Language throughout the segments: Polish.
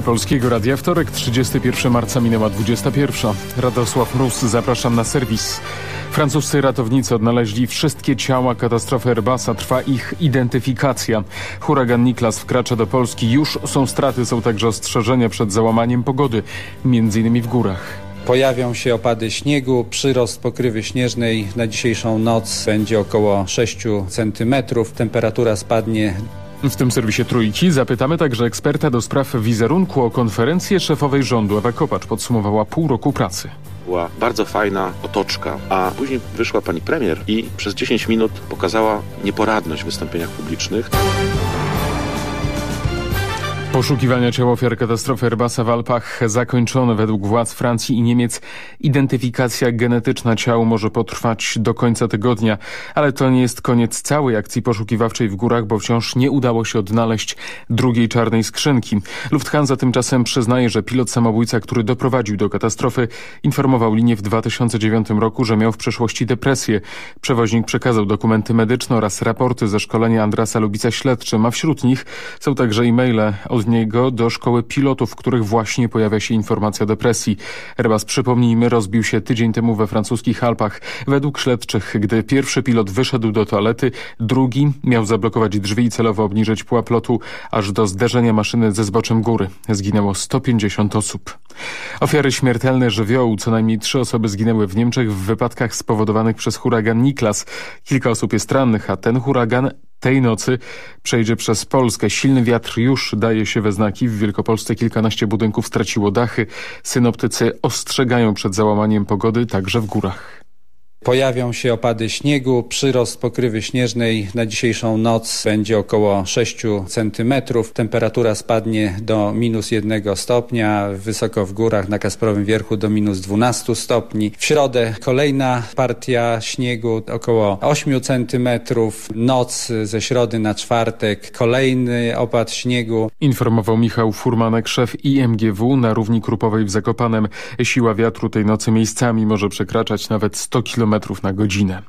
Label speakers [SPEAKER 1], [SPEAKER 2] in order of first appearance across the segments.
[SPEAKER 1] Polskiego Radia Wtorek, 31 marca minęła 21. Radosław Rus, zapraszam na serwis. Francuscy ratownicy odnaleźli wszystkie ciała katastrofy Airbusa, trwa ich identyfikacja. Huragan Niklas wkracza do Polski, już są straty, są także ostrzeżenia przed załamaniem pogody, innymi w górach.
[SPEAKER 2] Pojawią się opady śniegu, przyrost pokrywy śnieżnej na dzisiejszą noc będzie około 6 cm, temperatura spadnie
[SPEAKER 1] w tym serwisie Trójki zapytamy także eksperta do spraw wizerunku o konferencję szefowej rządu. Ewa Kopacz podsumowała pół roku pracy.
[SPEAKER 3] Była bardzo fajna otoczka, a później wyszła pani premier i przez 10 minut pokazała nieporadność w wystąpieniach publicznych.
[SPEAKER 1] Poszukiwania ciał ofiar katastrofy Airbusa w Alpach zakończone według władz Francji i Niemiec. Identyfikacja genetyczna ciał może potrwać do końca tygodnia, ale to nie jest koniec całej akcji poszukiwawczej w górach, bo wciąż nie udało się odnaleźć drugiej czarnej skrzynki. Lufthansa tymczasem przyznaje, że pilot samobójca, który doprowadził do katastrofy, informował linię w 2009 roku, że miał w przeszłości depresję. Przewoźnik przekazał dokumenty medyczne oraz raporty ze szkolenia Andrasa Lubica Śledczym, a wśród nich są także e-maile od od niego do szkoły pilotów, w których właśnie pojawia się informacja depresji. Airbus, przypomnijmy, rozbił się tydzień temu we francuskich Alpach. Według śledczych, gdy pierwszy pilot wyszedł do toalety, drugi miał zablokować drzwi i celowo obniżyć pułap lotu, aż do zderzenia maszyny ze zboczem góry. Zginęło 150 osób. Ofiary śmiertelne żywiołu. Co najmniej trzy osoby zginęły w Niemczech w wypadkach spowodowanych przez huragan Niklas. Kilka osób jest rannych, a ten huragan tej nocy przejdzie przez Polskę. Silny wiatr już daje się we znaki. W Wielkopolsce kilkanaście budynków straciło dachy. Synoptycy ostrzegają przed załamaniem pogody także w górach.
[SPEAKER 2] Pojawią się opady śniegu, przyrost pokrywy śnieżnej na dzisiejszą noc będzie około 6 cm. Temperatura spadnie do minus 1 stopnia, wysoko w górach na Kasprowym Wierchu do minus 12 stopni. W środę kolejna partia śniegu około 8 cm. Noc ze środy na czwartek kolejny opad śniegu.
[SPEAKER 1] Informował Michał Furmanek, szef IMGW na równi Krupowej w Zakopanem. Siła wiatru tej nocy miejscami może przekraczać nawet 100 km na godzinę.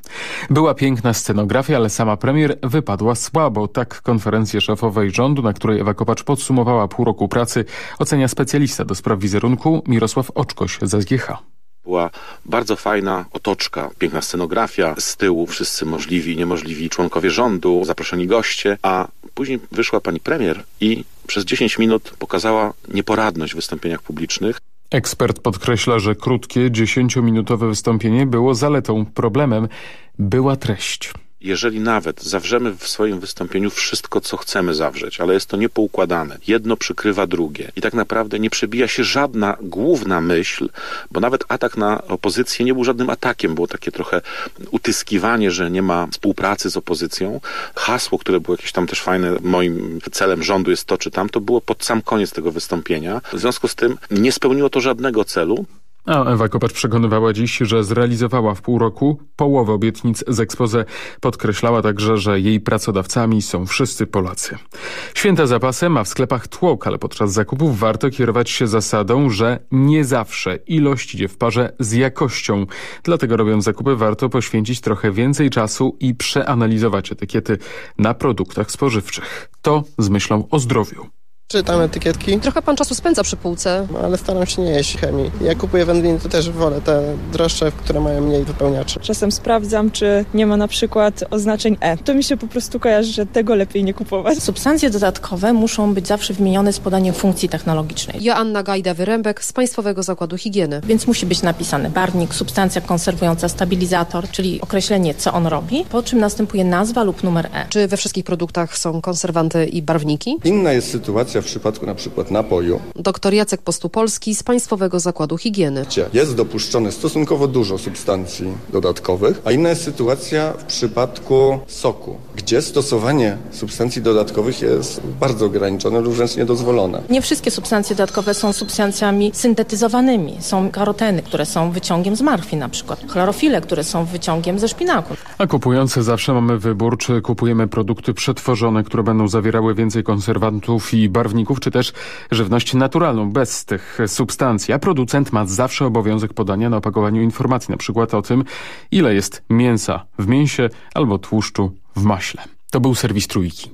[SPEAKER 1] Była piękna scenografia, ale sama premier wypadła słabo. Tak konferencję szefowej rządu, na której Ewa Kopacz podsumowała pół roku pracy, ocenia specjalista do spraw wizerunku Mirosław Oczkoś z SGH.
[SPEAKER 3] Była bardzo fajna otoczka, piękna scenografia, z tyłu wszyscy możliwi i niemożliwi członkowie rządu, zaproszeni goście, a później wyszła pani premier i przez 10 minut pokazała nieporadność w wystąpieniach publicznych.
[SPEAKER 1] Ekspert podkreśla, że krótkie, dziesięciominutowe wystąpienie było zaletą. Problemem była treść
[SPEAKER 3] jeżeli nawet zawrzemy w swoim wystąpieniu wszystko, co chcemy zawrzeć, ale jest to niepoukładane, jedno przykrywa drugie i tak naprawdę nie przebija się żadna główna myśl, bo nawet atak na opozycję nie był żadnym atakiem, było takie trochę utyskiwanie, że nie ma współpracy z opozycją. Hasło, które było jakieś tam też fajne, moim celem rządu jest to czy tam, to było pod sam koniec tego wystąpienia. W związku z tym nie spełniło to żadnego celu.
[SPEAKER 1] A Ewa Kopacz przekonywała dziś, że zrealizowała w pół roku połowę obietnic z ekspoze. Podkreślała także, że jej pracodawcami są wszyscy Polacy. Święta zapasem, a w sklepach tłok, ale podczas zakupów warto kierować się zasadą, że nie zawsze ilość idzie w parze z jakością. Dlatego robiąc zakupy warto poświęcić trochę więcej czasu i przeanalizować etykiety na produktach spożywczych. To z myślą o zdrowiu.
[SPEAKER 4] Czytam etykietki.
[SPEAKER 5] Trochę pan czasu spędza przy półce.
[SPEAKER 4] No, ale staram się nie jeść chemii. Jak kupuję wędliny, to też wolę te droższe, które mają mniej wypełniaczy.
[SPEAKER 6] Czasem sprawdzam, czy nie ma na przykład oznaczeń E. To mi się po prostu kojarzy, że tego lepiej nie kupować.
[SPEAKER 7] Substancje dodatkowe muszą być zawsze wymienione z podaniem funkcji technologicznej.
[SPEAKER 5] Joanna Gajda-Wyrębek z Państwowego Zakładu Higieny.
[SPEAKER 7] Więc musi być napisany barwnik, substancja konserwująca, stabilizator, czyli określenie, co on robi, po czym następuje nazwa lub numer E.
[SPEAKER 5] Czy we wszystkich produktach są konserwanty i barwniki?
[SPEAKER 8] Inna jest sytuacja w przypadku na przykład napoju.
[SPEAKER 5] Doktor Jacek Postupolski z Państwowego Zakładu Higieny.
[SPEAKER 8] Gdzie jest dopuszczone stosunkowo dużo substancji dodatkowych, a inna jest sytuacja w przypadku soku, gdzie stosowanie substancji dodatkowych jest bardzo ograniczone lub wręcz niedozwolone.
[SPEAKER 7] Nie wszystkie substancje dodatkowe są substancjami syntetyzowanymi. Są karoteny, które są wyciągiem z marfi na przykład, chlorofile, które są wyciągiem ze szpinaku.
[SPEAKER 1] A kupujący zawsze mamy wybór, czy kupujemy produkty przetworzone, które będą zawierały więcej konserwantów i barwników, czy też żywność naturalną, bez tych substancji. A producent ma zawsze obowiązek podania na opakowaniu informacji, na przykład o tym, ile jest mięsa w mięsie albo tłuszczu w maśle. To był serwis Trójki.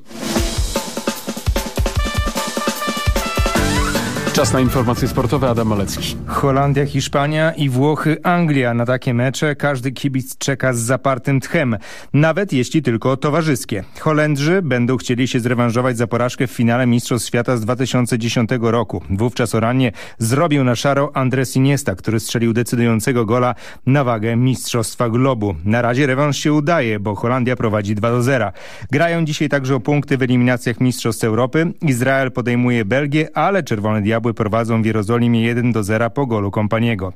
[SPEAKER 1] Czas na informacje sportowe. Adam Malecki.
[SPEAKER 9] Holandia, Hiszpania i Włochy, Anglia. Na takie mecze każdy kibic czeka z zapartym tchem. Nawet jeśli tylko towarzyskie. Holendrzy będą chcieli się zrewanżować za porażkę w finale Mistrzostw Świata z 2010 roku. Wówczas o ranie zrobił na szaro Andres Iniesta, który strzelił decydującego gola na wagę Mistrzostwa Globu. Na razie rewanż się udaje, bo Holandia prowadzi 2 do 0. Grają dzisiaj także o punkty w eliminacjach Mistrzostw Europy. Izrael podejmuje Belgię, ale Czerwone Diabły prowadzą w Jerozolimie 1 do 0 po golu kompaniego.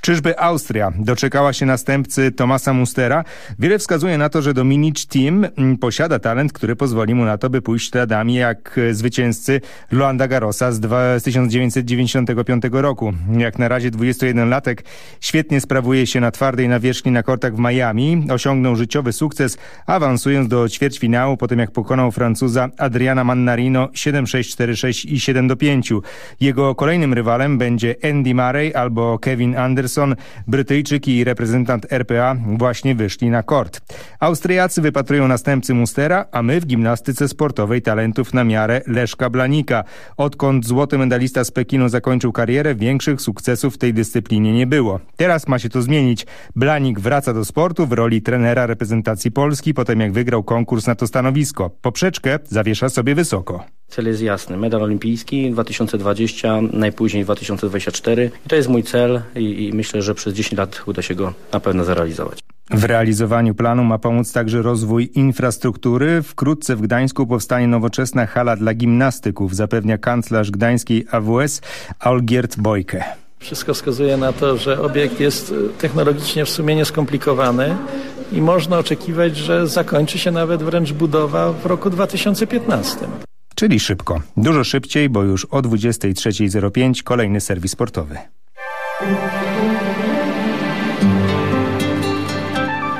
[SPEAKER 9] Czyżby Austria doczekała się następcy Tomasa Mustera? Wiele wskazuje na to, że Dominic Team mm, posiada talent, który pozwoli mu na to, by pójść śladami jak zwycięzcy Luanda Garrosa z 1995 roku. Jak na razie 21-latek świetnie sprawuje się na twardej nawierzchni na kortach w Miami. Osiągnął życiowy sukces, awansując do ćwierćfinału po tym jak pokonał Francuza Adriana Mannarino 7-6, 4-6 i 7-5. Jego kolejnym rywalem będzie Andy Murray albo Kevin Anderson. Brytyjczyk i reprezentant RPA właśnie wyszli na kort. Austriacy wypatrują następcy Mustera, a my w gimnastyce sportowej talentów na miarę Leszka Blanika. Odkąd złoty medalista z Pekinu zakończył karierę, większych sukcesów w tej dyscyplinie nie było. Teraz ma się to zmienić. Blanik wraca do sportu w roli trenera reprezentacji Polski, potem jak wygrał konkurs na to stanowisko. Poprzeczkę zawiesza sobie wysoko.
[SPEAKER 10] Cel jest jasny. Medal olimpijski 2020, najpóźniej 2024. I to jest mój cel i, i myślę, że przez 10 lat uda się go na pewno zrealizować.
[SPEAKER 9] W realizowaniu planu ma pomóc także rozwój infrastruktury. Wkrótce w Gdańsku powstanie nowoczesna hala dla gimnastyków, zapewnia kanclerz gdańskiej AWS Algiert Bojke.
[SPEAKER 11] Wszystko wskazuje na to, że obiekt jest technologicznie w sumie nieskomplikowany i można oczekiwać, że zakończy się nawet wręcz budowa w roku 2015.
[SPEAKER 9] Czyli szybko. Dużo szybciej, bo już o 23.05 kolejny serwis sportowy.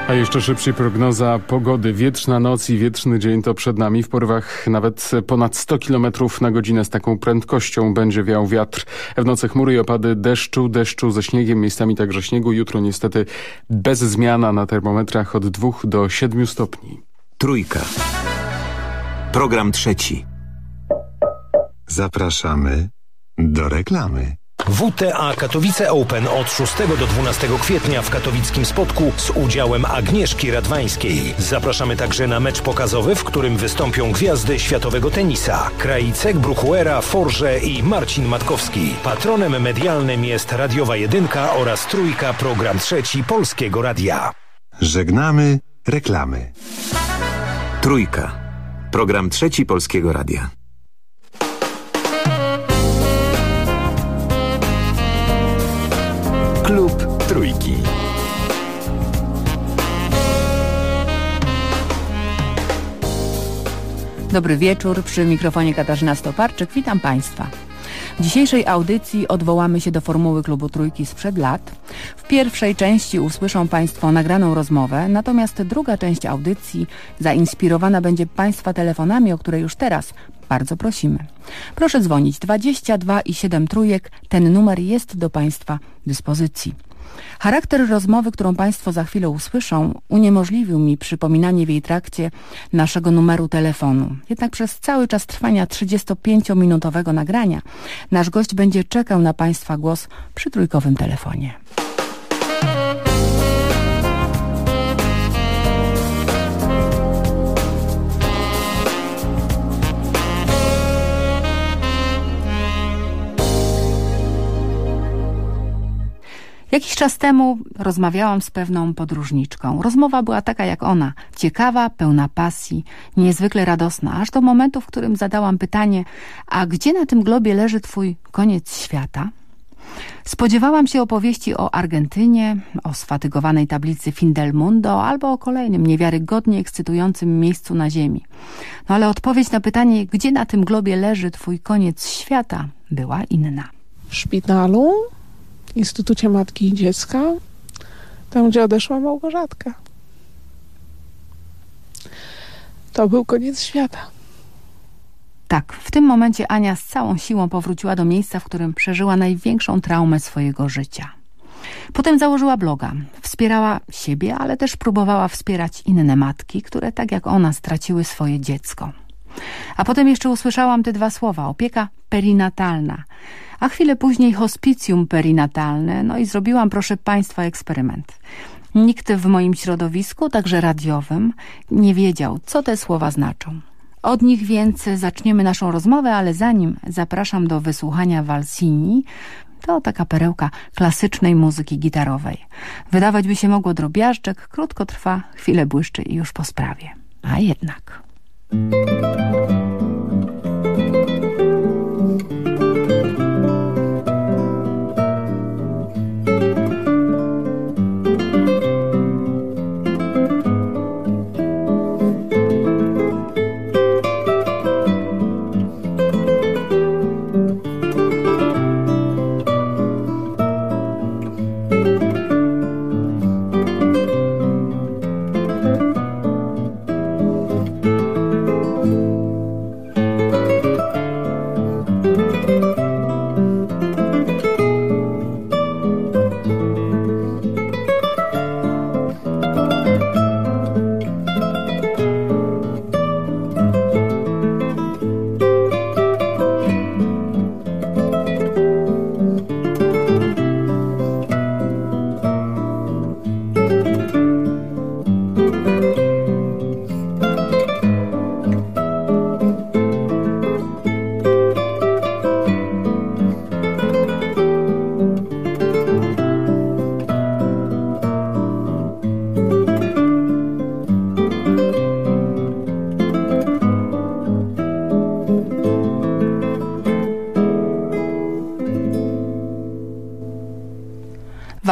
[SPEAKER 1] A jeszcze szybciej prognoza pogody. Wietrzna noc i wietrzny dzień to przed nami. W porywach nawet ponad 100 km na godzinę z taką prędkością będzie wiał wiatr. W nocy chmury i opady deszczu, deszczu ze śniegiem, miejscami także śniegu. Jutro niestety bez zmiana na termometrach od 2 do 7 stopni.
[SPEAKER 12] Trójka. Program trzeci.
[SPEAKER 13] Zapraszamy do reklamy.
[SPEAKER 14] WTA Katowice Open od 6 do 12 kwietnia w katowickim spotku z udziałem Agnieszki Radwańskiej. Zapraszamy także na mecz pokazowy, w którym wystąpią gwiazdy światowego tenisa. Krajicek, Bruchuera, Forże i Marcin Matkowski. Patronem medialnym jest Radiowa Jedynka oraz Trójka Program Trzeci Polskiego Radia.
[SPEAKER 13] Żegnamy reklamy.
[SPEAKER 12] Trójka. Program Trzeci Polskiego Radia.
[SPEAKER 13] Trójki.
[SPEAKER 15] Dobry wieczór, przy mikrofonie Katarzyna Stoparczyk. Witam Państwa. W dzisiejszej audycji odwołamy się do formuły Klubu Trójki sprzed lat. W pierwszej części usłyszą Państwo nagraną rozmowę, natomiast druga część audycji zainspirowana będzie Państwa telefonami, o które już teraz bardzo prosimy. Proszę dzwonić 22 i 7 trójek, ten numer jest do Państwa dyspozycji. Charakter rozmowy, którą Państwo za chwilę usłyszą, uniemożliwił mi przypominanie w jej trakcie naszego numeru telefonu. Jednak przez cały czas trwania 35-minutowego nagrania nasz gość będzie czekał na Państwa głos przy trójkowym telefonie. Jakiś czas temu rozmawiałam z pewną podróżniczką. Rozmowa była taka jak ona, ciekawa, pełna pasji, niezwykle radosna, aż do momentu, w którym zadałam pytanie, a gdzie na tym globie leży twój koniec świata? Spodziewałam się opowieści o Argentynie, o sfatygowanej tablicy Findelmundo albo o kolejnym niewiarygodnie ekscytującym miejscu na ziemi. No ale odpowiedź na pytanie, gdzie na tym globie leży twój koniec świata, była inna.
[SPEAKER 16] W szpitalu Instytucie Matki i Dziecka, tam gdzie odeszła Małgorzatka. To był koniec świata.
[SPEAKER 15] Tak, w tym momencie Ania z całą siłą powróciła do miejsca, w którym przeżyła największą traumę swojego życia. Potem założyła bloga. Wspierała siebie, ale też próbowała wspierać inne matki, które tak jak ona straciły swoje dziecko. A potem jeszcze usłyszałam te dwa słowa, opieka perinatalna. A chwilę później hospicjum perinatalne, no i zrobiłam, proszę Państwa, eksperyment. Nikt w moim środowisku, także radiowym, nie wiedział, co te słowa znaczą. Od nich więc zaczniemy naszą rozmowę, ale zanim zapraszam do wysłuchania Walsini, to taka perełka klasycznej muzyki gitarowej. Wydawać by się mogło drobiażdżek, krótko trwa, chwilę błyszczy i już po sprawie. A jednak... Música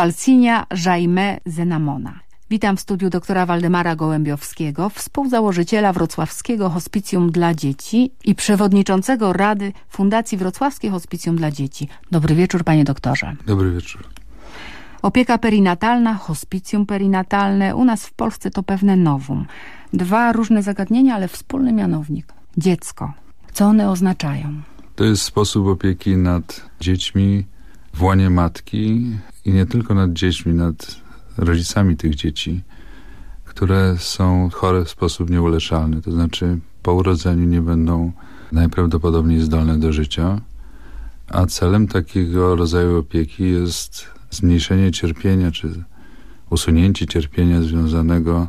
[SPEAKER 15] Walsinia Jaime Zenamona. Witam w studiu doktora Waldemara Gołębiowskiego, współzałożyciela Wrocławskiego Hospicjum dla Dzieci i przewodniczącego Rady Fundacji Wrocławskie Hospicjum dla Dzieci. Dobry wieczór, panie doktorze.
[SPEAKER 17] Dobry wieczór.
[SPEAKER 15] Opieka perinatalna, hospicjum perinatalne, u nas w Polsce to pewne nowum. Dwa różne zagadnienia, ale wspólny mianownik. Dziecko. Co one oznaczają?
[SPEAKER 17] To jest sposób opieki nad dziećmi w łonie matki i nie tylko nad dziećmi, nad rodzicami tych dzieci, które są chore w sposób nieuleczalny, to znaczy po urodzeniu nie będą najprawdopodobniej zdolne do życia, a celem takiego rodzaju opieki jest zmniejszenie cierpienia, czy usunięcie cierpienia związanego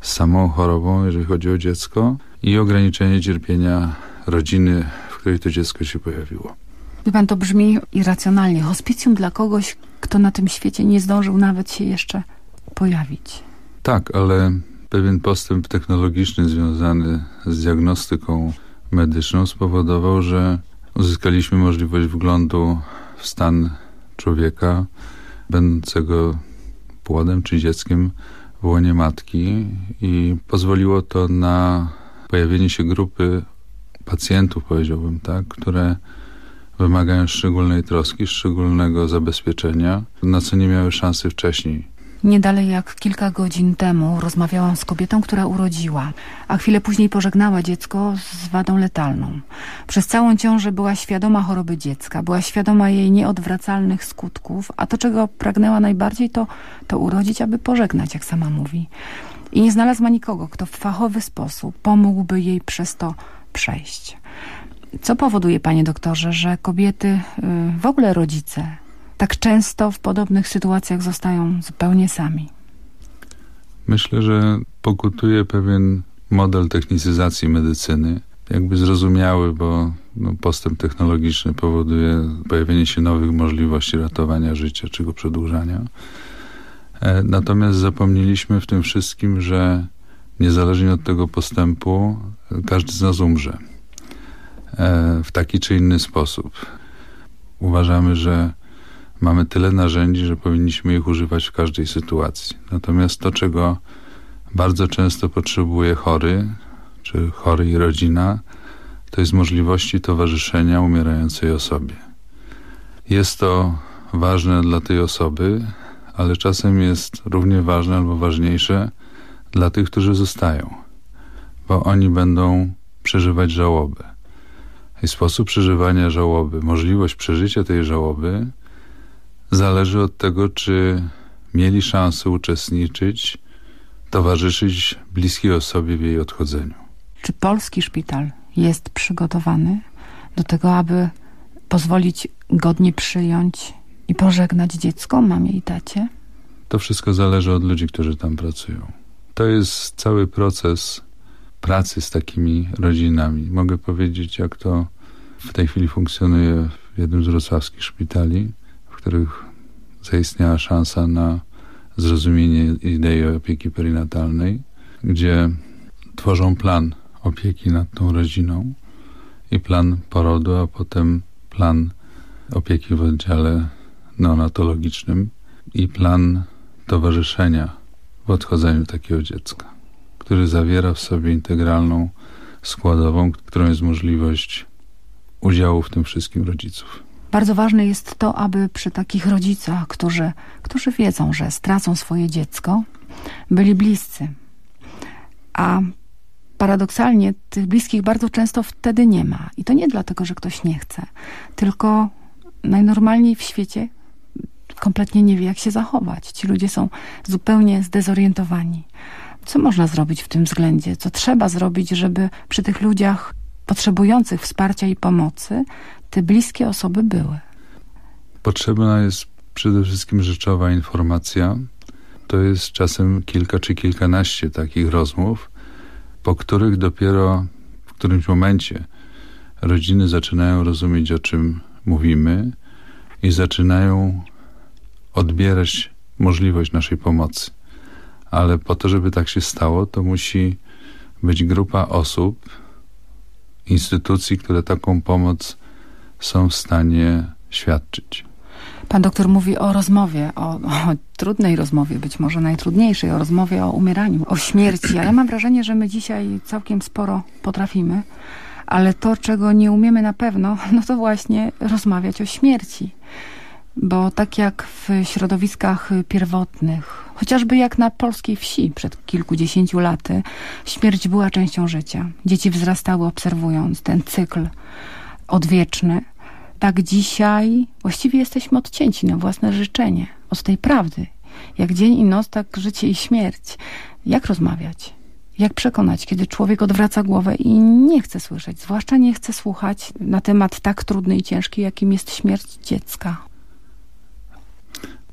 [SPEAKER 17] z samą chorobą, jeżeli chodzi o dziecko i ograniczenie cierpienia rodziny, w której to dziecko się pojawiło.
[SPEAKER 15] Wie pan, to brzmi irracjonalnie. Hospicjum dla kogoś, kto na tym świecie nie zdążył nawet się jeszcze pojawić.
[SPEAKER 17] Tak, ale pewien postęp technologiczny związany z diagnostyką medyczną spowodował, że uzyskaliśmy możliwość wglądu w stan człowieka będącego płodem czy dzieckiem w łonie matki i pozwoliło to na pojawienie się grupy pacjentów, powiedziałbym tak, które wymagają szczególnej troski, szczególnego zabezpieczenia, na co nie miały szansy wcześniej.
[SPEAKER 15] Nie dalej jak kilka godzin temu rozmawiałam z kobietą, która urodziła, a chwilę później pożegnała dziecko z wadą letalną. Przez całą ciążę była świadoma choroby dziecka, była świadoma jej nieodwracalnych skutków, a to, czego pragnęła najbardziej, to, to urodzić, aby pożegnać, jak sama mówi. I nie znalazła nikogo, kto w fachowy sposób pomógłby jej przez to przejść. Co powoduje, panie doktorze, że kobiety, y, w ogóle rodzice, tak często w podobnych sytuacjach zostają zupełnie sami?
[SPEAKER 17] Myślę, że pokutuje pewien model technicyzacji medycyny, jakby zrozumiały, bo no, postęp technologiczny powoduje pojawienie się nowych możliwości ratowania życia czy go przedłużania. E, natomiast zapomnieliśmy w tym wszystkim, że niezależnie od tego postępu każdy z nas umrze. E, w taki czy inny sposób. Uważamy, że mamy tyle narzędzi, że powinniśmy ich używać w każdej sytuacji. Natomiast to, czego bardzo często potrzebuje chory, czy chory i rodzina, to jest możliwości towarzyszenia umierającej osobie. Jest to ważne dla tej osoby, ale czasem jest równie ważne albo ważniejsze dla tych, którzy zostają, bo oni będą przeżywać żałobę sposób przeżywania żałoby, możliwość przeżycia tej żałoby zależy od tego, czy mieli szansę uczestniczyć, towarzyszyć bliskiej osobie w jej odchodzeniu.
[SPEAKER 15] Czy polski szpital jest przygotowany do tego, aby pozwolić godnie przyjąć i pożegnać dziecko, mamie i tacie?
[SPEAKER 17] To wszystko zależy od ludzi, którzy tam pracują. To jest cały proces pracy z takimi rodzinami. Mogę powiedzieć, jak to w tej chwili funkcjonuje w jednym z wrocławskich szpitali, w których zaistniała szansa na zrozumienie idei opieki perinatalnej, gdzie tworzą plan opieki nad tą rodziną i plan porodu, a potem plan opieki w oddziale neonatologicznym i plan towarzyszenia w odchodzeniu takiego dziecka, który zawiera w sobie integralną składową, którą jest możliwość udziału w tym wszystkim rodziców.
[SPEAKER 15] Bardzo ważne jest to, aby przy takich rodzicach, którzy, którzy wiedzą, że stracą swoje dziecko, byli bliscy. A paradoksalnie tych bliskich bardzo często wtedy nie ma. I to nie dlatego, że ktoś nie chce, tylko najnormalniej w świecie kompletnie nie wie, jak się zachować. Ci ludzie są zupełnie zdezorientowani. Co można zrobić w tym względzie? Co trzeba zrobić, żeby przy tych ludziach potrzebujących wsparcia i pomocy te bliskie osoby były?
[SPEAKER 17] Potrzebna jest przede wszystkim rzeczowa informacja. To jest czasem kilka czy kilkanaście takich rozmów, po których dopiero w którymś momencie rodziny zaczynają rozumieć, o czym mówimy i zaczynają odbierać możliwość naszej pomocy. Ale po to, żeby tak się stało, to musi być grupa osób, instytucji, które taką pomoc są w stanie świadczyć.
[SPEAKER 15] Pan doktor mówi o rozmowie, o, o, trudnej rozmowie, być może najtrudniejszej, o rozmowie o umieraniu, o śmierci. A ja mam wrażenie, że my dzisiaj całkiem sporo potrafimy, ale to, czego nie umiemy na pewno, no to właśnie rozmawiać o śmierci. Bo tak jak w środowiskach pierwotnych, chociażby jak na polskiej wsi przed kilkudziesięciu laty, śmierć była częścią życia. Dzieci wzrastały obserwując ten cykl odwieczny. Tak dzisiaj właściwie jesteśmy odcięci na własne życzenie od tej prawdy. Jak dzień i noc, tak życie i śmierć. Jak rozmawiać? Jak przekonać, kiedy człowiek odwraca głowę i nie chce słyszeć, zwłaszcza nie chce słuchać na temat tak trudny i ciężki, jakim jest śmierć dziecka?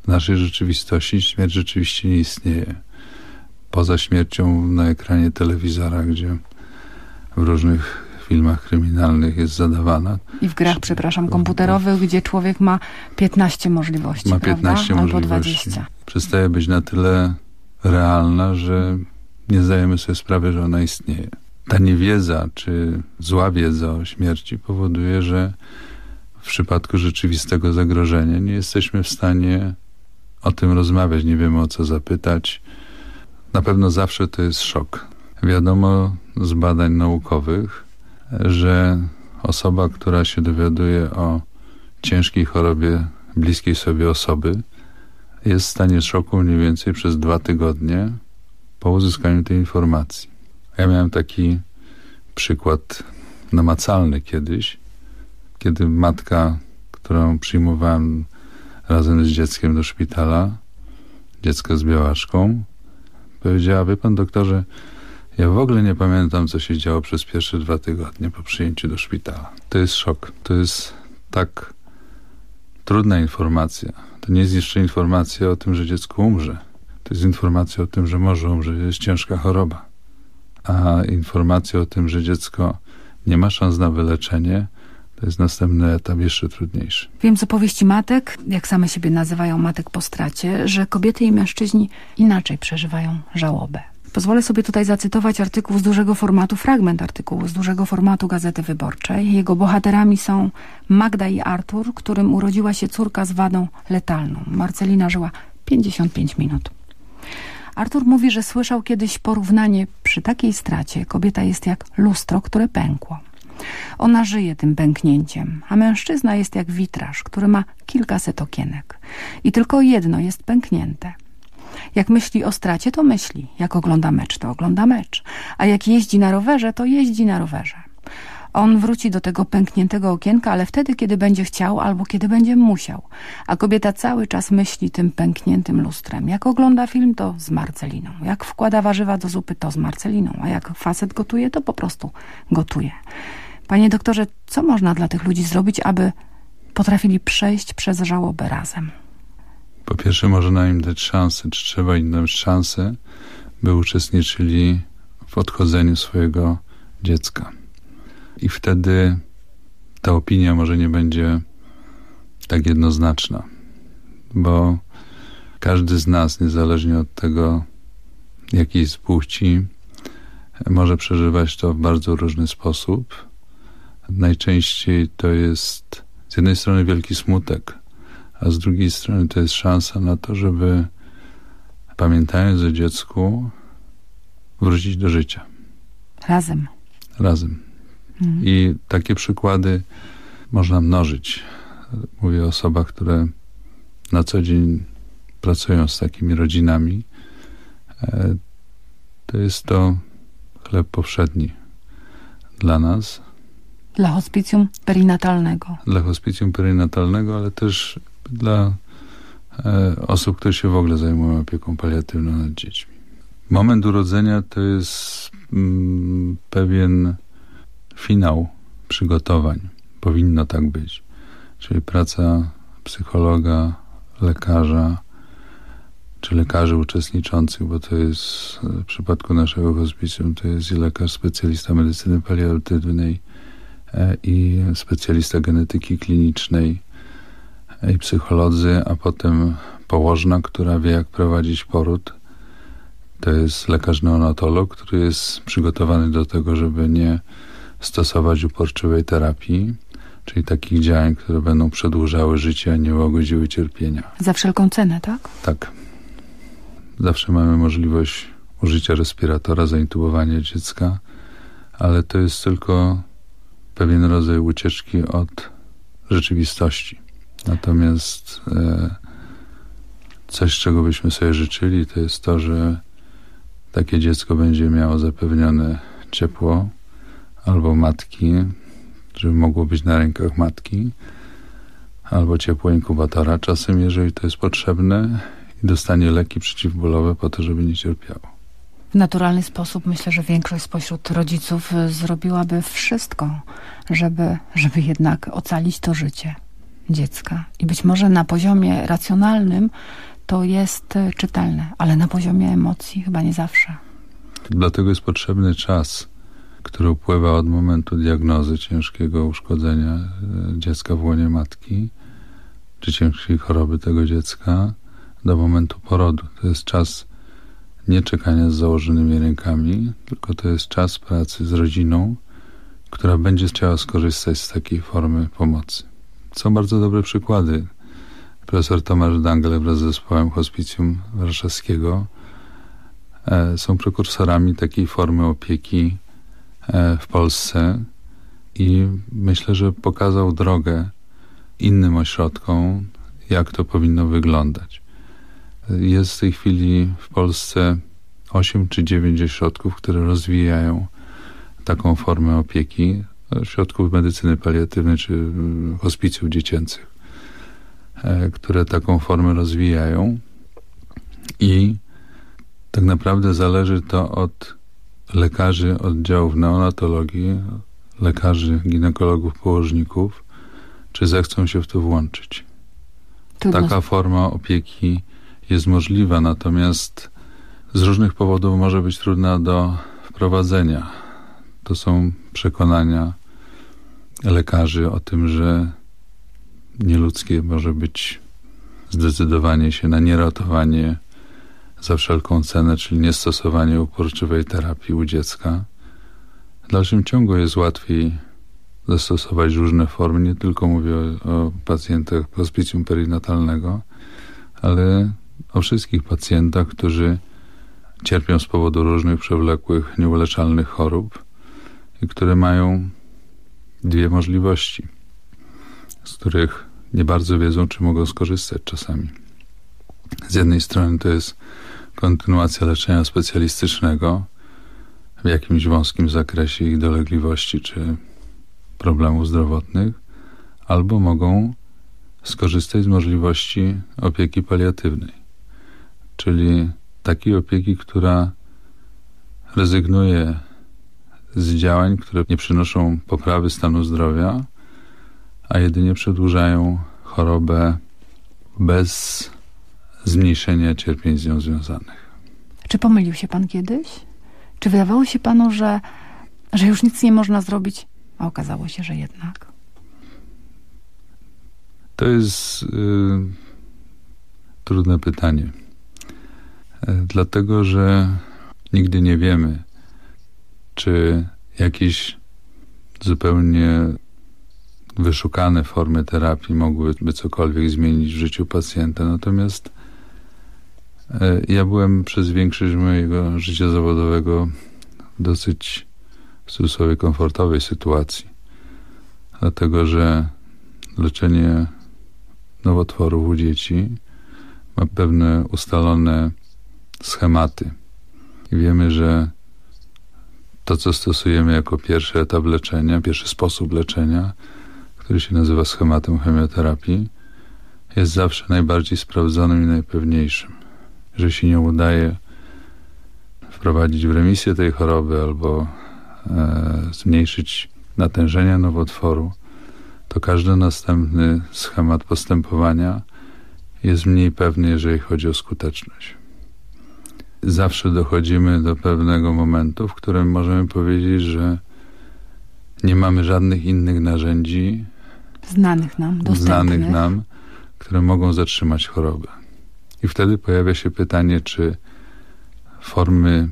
[SPEAKER 17] W naszej rzeczywistości śmierć rzeczywiście nie istnieje. Poza śmiercią na ekranie telewizora, gdzie w różnych filmach kryminalnych jest zadawana.
[SPEAKER 15] I w grach, przepraszam, komputerowych, gdzie człowiek ma 15 możliwości,
[SPEAKER 17] Ma 15
[SPEAKER 15] prawda?
[SPEAKER 17] możliwości.
[SPEAKER 15] Albo 20.
[SPEAKER 17] Przestaje być na tyle realna, że nie zdajemy sobie sprawy, że ona istnieje. Ta niewiedza, czy zła wiedza o śmierci powoduje, że w przypadku rzeczywistego zagrożenia nie jesteśmy w stanie o tym rozmawiać, nie wiemy o co zapytać. Na pewno zawsze to jest szok. Wiadomo z badań naukowych, że osoba, która się dowiaduje o ciężkiej chorobie bliskiej sobie osoby, jest w stanie szoku mniej więcej przez dwa tygodnie po uzyskaniu tej informacji. Ja miałem taki przykład namacalny kiedyś, kiedy matka, którą przyjmowałem razem z dzieckiem do szpitala, dziecko z białaczką, powiedziała, wie pan doktorze, ja w ogóle nie pamiętam, co się działo przez pierwsze dwa tygodnie po przyjęciu do szpitala. To jest szok. To jest tak trudna informacja. To nie jest jeszcze informacja o tym, że dziecko umrze. To jest informacja o tym, że może umrzeć. Jest ciężka choroba. A informacja o tym, że dziecko nie ma szans na wyleczenie, to jest następny etap jeszcze trudniejszy.
[SPEAKER 15] Wiem z opowieści matek, jak same siebie nazywają matek po stracie, że kobiety i mężczyźni inaczej przeżywają żałobę. Pozwolę sobie tutaj zacytować artykuł z dużego formatu, fragment artykułu z dużego formatu Gazety Wyborczej. Jego bohaterami są Magda i Artur, którym urodziła się córka z wadą letalną. Marcelina żyła 55 minut. Artur mówi, że słyszał kiedyś porównanie przy takiej stracie. Kobieta jest jak lustro, które pękło. Ona żyje tym pęknięciem, a mężczyzna jest jak witraż, który ma kilkaset okienek. I tylko jedno jest pęknięte. Jak myśli o stracie, to myśli. Jak ogląda mecz, to ogląda mecz. A jak jeździ na rowerze, to jeździ na rowerze. On wróci do tego pękniętego okienka, ale wtedy, kiedy będzie chciał albo kiedy będzie musiał. A kobieta cały czas myśli tym pękniętym lustrem. Jak ogląda film, to z Marceliną. Jak wkłada warzywa do zupy, to z Marceliną. A jak facet gotuje, to po prostu gotuje. Panie doktorze, co można dla tych ludzi zrobić, aby potrafili przejść przez żałobę razem?
[SPEAKER 17] Po pierwsze można im dać szansę, czy trzeba im dać szansę, by uczestniczyli w odchodzeniu swojego dziecka. I wtedy ta opinia może nie będzie tak jednoznaczna, bo każdy z nas, niezależnie od tego, jakiej jest płci, może przeżywać to w bardzo różny sposób. Najczęściej to jest z jednej strony wielki smutek, a z drugiej strony to jest szansa na to, żeby pamiętając o dziecku, wrócić do życia.
[SPEAKER 15] Razem.
[SPEAKER 17] Razem. Mhm. I takie przykłady można mnożyć. Mówię o osobach, które na co dzień pracują z takimi rodzinami. E, to jest to chleb powszedni dla nas.
[SPEAKER 15] Dla hospicjum perinatalnego.
[SPEAKER 17] Dla hospicjum perinatalnego, ale też dla e, osób, które się w ogóle zajmują opieką paliatywną nad dziećmi. Moment urodzenia to jest mm, pewien finał przygotowań. Powinno tak być. Czyli praca psychologa, lekarza, czy lekarzy uczestniczących, bo to jest w przypadku naszego hospicjum to jest i lekarz specjalista medycyny paliatywnej i specjalista genetyki klinicznej e, i psycholodzy, a potem położna, która wie jak prowadzić poród. To jest lekarz neonatolog, który jest przygotowany do tego, żeby nie stosować uporczywej terapii, czyli takich działań, które będą przedłużały życie, a nie łagodziły cierpienia.
[SPEAKER 15] Za wszelką cenę, tak?
[SPEAKER 17] Tak. Zawsze mamy możliwość użycia respiratora, zaintubowania dziecka, ale to jest tylko pewien rodzaj ucieczki od rzeczywistości. Natomiast e, coś, czego byśmy sobie życzyli, to jest to, że takie dziecko będzie miało zapewnione ciepło albo matki, żeby mogło być na rękach matki, albo ciepło inkubatora czasem, jeżeli to jest potrzebne i dostanie leki przeciwbólowe po to, żeby nie cierpiało.
[SPEAKER 15] W naturalny sposób myślę, że większość spośród rodziców y, zrobiłaby wszystko, żeby, żeby jednak ocalić to życie dziecka. I być może na poziomie racjonalnym to jest y, czytelne, ale na poziomie emocji chyba nie zawsze.
[SPEAKER 17] Dlatego jest potrzebny czas, który upływa od momentu diagnozy ciężkiego uszkodzenia y, dziecka w łonie matki, czy ciężkiej choroby tego dziecka, do momentu porodu. To jest czas nie czekania z założonymi rękami, tylko to jest czas pracy z rodziną, która będzie chciała skorzystać z takiej formy pomocy. Są bardzo dobre przykłady. Profesor Tomasz Dangle wraz z zespołem Hospicjum Warszawskiego e, są prekursorami takiej formy opieki e, w Polsce i myślę, że pokazał drogę innym ośrodkom, jak to powinno wyglądać. Jest w tej chwili w Polsce 8 czy 9 ośrodków, które rozwijają taką formę opieki, ośrodków medycyny paliatywnej czy mm, hospicjów dziecięcych, e, które taką formę rozwijają i tak naprawdę zależy to od lekarzy oddziałów neonatologii, lekarzy, ginekologów, położników, czy zechcą się w to włączyć. Trudno. Taka forma opieki jest możliwa, natomiast z różnych powodów może być trudna do wprowadzenia. To są przekonania lekarzy o tym, że nieludzkie może być zdecydowanie się na nieratowanie za wszelką cenę, czyli niestosowanie uporczywej terapii u dziecka. W dalszym ciągu jest łatwiej zastosować różne formy, nie tylko mówię o, o pacjentach hospicjum perinatalnego, ale o wszystkich pacjentach, którzy cierpią z powodu różnych przewlekłych, nieuleczalnych chorób i które mają dwie możliwości, z których nie bardzo wiedzą, czy mogą skorzystać czasami. Z jednej strony to jest kontynuacja leczenia specjalistycznego w jakimś wąskim zakresie ich dolegliwości czy problemów zdrowotnych, albo mogą skorzystać z możliwości opieki paliatywnej czyli takiej opieki, która rezygnuje z działań, które nie przynoszą poprawy stanu zdrowia, a jedynie przedłużają chorobę bez zmniejszenia cierpień z nią związanych.
[SPEAKER 15] Czy pomylił się pan kiedyś? Czy wydawało się panu, że, że już nic nie można zrobić, a okazało się, że jednak?
[SPEAKER 17] To jest y, trudne pytanie. Dlatego, że nigdy nie wiemy, czy jakieś zupełnie wyszukane formy terapii mogłyby cokolwiek zmienić w życiu pacjenta. Natomiast e, ja byłem przez większość mojego życia zawodowego w dosyć w cudzysłowie komfortowej sytuacji. Dlatego, że leczenie nowotworów u dzieci ma pewne ustalone schematy. I wiemy, że to, co stosujemy jako pierwszy etap leczenia, pierwszy sposób leczenia, który się nazywa schematem chemioterapii, jest zawsze najbardziej sprawdzonym i najpewniejszym. Że się nie udaje wprowadzić w remisję tej choroby albo e, zmniejszyć natężenia nowotworu, to każdy następny schemat postępowania jest mniej pewny, jeżeli chodzi o skuteczność. Zawsze dochodzimy do pewnego momentu, w którym możemy powiedzieć, że nie mamy żadnych innych narzędzi
[SPEAKER 15] znanych nam, dostępnych.
[SPEAKER 17] znanych nam, które mogą zatrzymać chorobę. I wtedy pojawia się pytanie, czy formy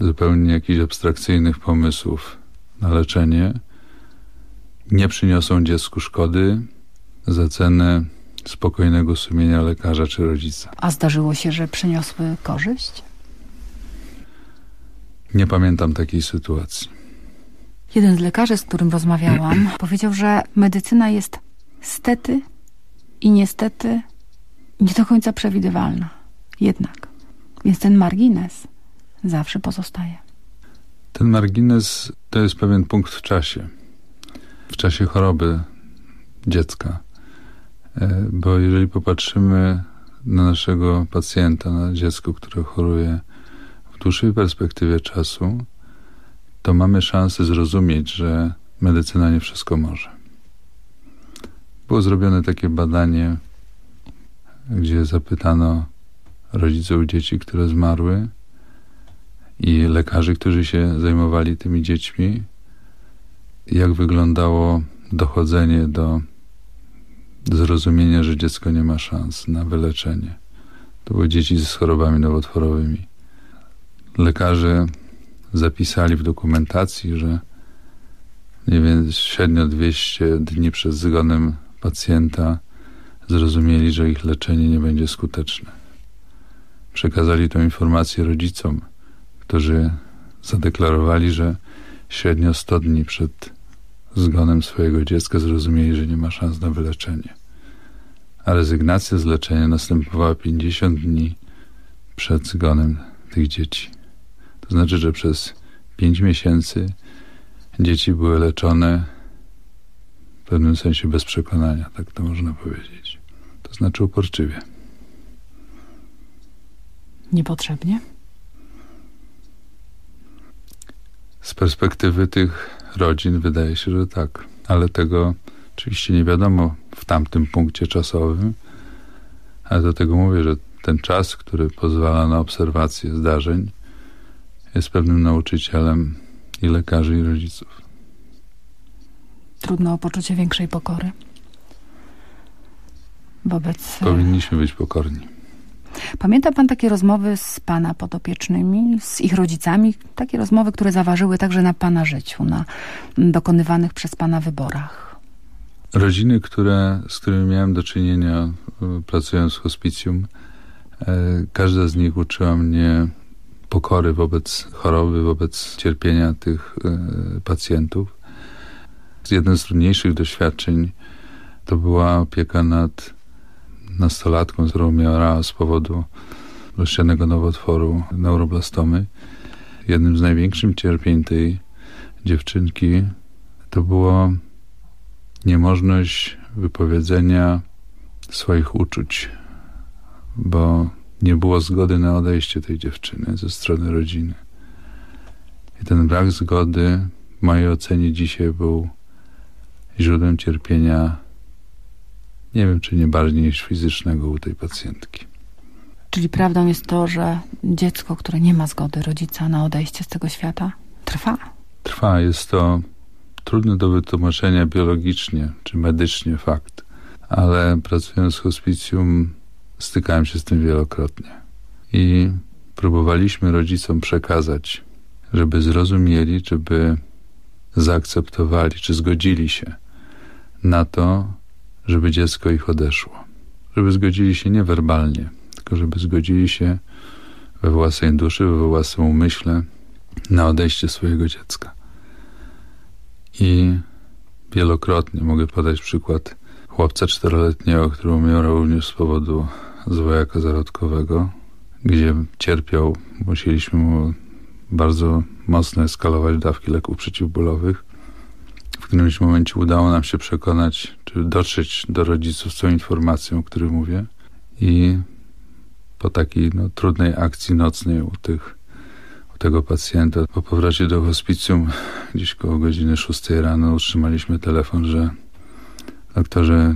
[SPEAKER 17] zupełnie jakichś abstrakcyjnych pomysłów na leczenie nie przyniosą dziecku szkody za cenę spokojnego sumienia lekarza czy rodzica.
[SPEAKER 15] A zdarzyło się, że przyniosły korzyść?
[SPEAKER 17] Nie pamiętam takiej sytuacji.
[SPEAKER 15] Jeden z lekarzy, z którym rozmawiałam, powiedział, że medycyna jest stety i niestety nie do końca przewidywalna. Jednak. Więc ten margines zawsze pozostaje.
[SPEAKER 17] Ten margines to jest pewien punkt w czasie. W czasie choroby dziecka. E, bo jeżeli popatrzymy na naszego pacjenta, na dziecko, które choruje w dłuższej perspektywie czasu, to mamy szansę zrozumieć, że medycyna nie wszystko może. Było zrobione takie badanie, gdzie zapytano rodziców dzieci, które zmarły i lekarzy, którzy się zajmowali tymi dziećmi, jak wyglądało dochodzenie do zrozumienia, że dziecko nie ma szans na wyleczenie. To były dzieci z chorobami nowotworowymi. Lekarze zapisali w dokumentacji, że średnio 200 dni przed zgonem pacjenta zrozumieli, że ich leczenie nie będzie skuteczne. Przekazali tę informację rodzicom, którzy zadeklarowali, że średnio 100 dni przed zgonem swojego dziecka zrozumieli, że nie ma szans na wyleczenie. A rezygnacja z leczenia następowała 50 dni przed zgonem tych dzieci. To znaczy, że przez 5 miesięcy dzieci były leczone w pewnym sensie bez przekonania, tak to można powiedzieć. To znaczy uporczywie.
[SPEAKER 15] Niepotrzebnie?
[SPEAKER 17] Z perspektywy tych rodzin wydaje się, że tak. Ale tego oczywiście nie wiadomo w tamtym punkcie czasowym. Ale do tego mówię, że ten czas, który pozwala na obserwację zdarzeń, jest pewnym nauczycielem i lekarzy, i rodziców.
[SPEAKER 15] Trudno o poczucie większej pokory wobec...
[SPEAKER 17] Powinniśmy być pokorni.
[SPEAKER 15] Pamięta pan takie rozmowy z pana podopiecznymi, z ich rodzicami? Takie rozmowy, które zaważyły także na pana życiu, na dokonywanych przez pana wyborach?
[SPEAKER 17] Rodziny, które, z którymi miałem do czynienia e, pracując w hospicjum, e, każda z nich uczyła mnie pokory wobec choroby, wobec cierpienia tych e, pacjentów. Jednym z trudniejszych doświadczeń to była opieka nad nastolatką, którą miała z powodu rozsianego nowotworu neuroblastomy. Jednym z największych cierpień tej dziewczynki to było niemożność wypowiedzenia swoich uczuć, bo nie było zgody na odejście tej dziewczyny ze strony rodziny. I ten brak zgody w mojej ocenie dzisiaj był źródłem cierpienia nie wiem, czy nie bardziej niż fizycznego u tej pacjentki.
[SPEAKER 15] Czyli prawdą jest to, że dziecko, które nie ma zgody rodzica na odejście z tego świata, trwa.
[SPEAKER 17] Trwa. Jest to trudny do wytłumaczenia biologicznie czy medycznie fakt, ale pracując w hospicjum stykałem się z tym wielokrotnie. I próbowaliśmy rodzicom przekazać, żeby zrozumieli, żeby zaakceptowali, czy zgodzili się na to, żeby dziecko ich odeszło. Żeby zgodzili się niewerbalnie, tylko żeby zgodzili się we własnej duszy, we własnym umyśle na odejście swojego dziecka. I wielokrotnie mogę podać przykład chłopca czteroletniego, który umierał również z powodu zwojaka zarodkowego, gdzie cierpiał, musieliśmy mu bardzo mocno eskalować dawki leków przeciwbólowych. W którymś momencie udało nam się przekonać, dotrzeć do rodziców z tą informacją, o której mówię. I po takiej no, trudnej akcji nocnej u, tych, u tego pacjenta, po powrocie do hospicjum, gdzieś koło godziny 6 rano, otrzymaliśmy telefon, że doktorze,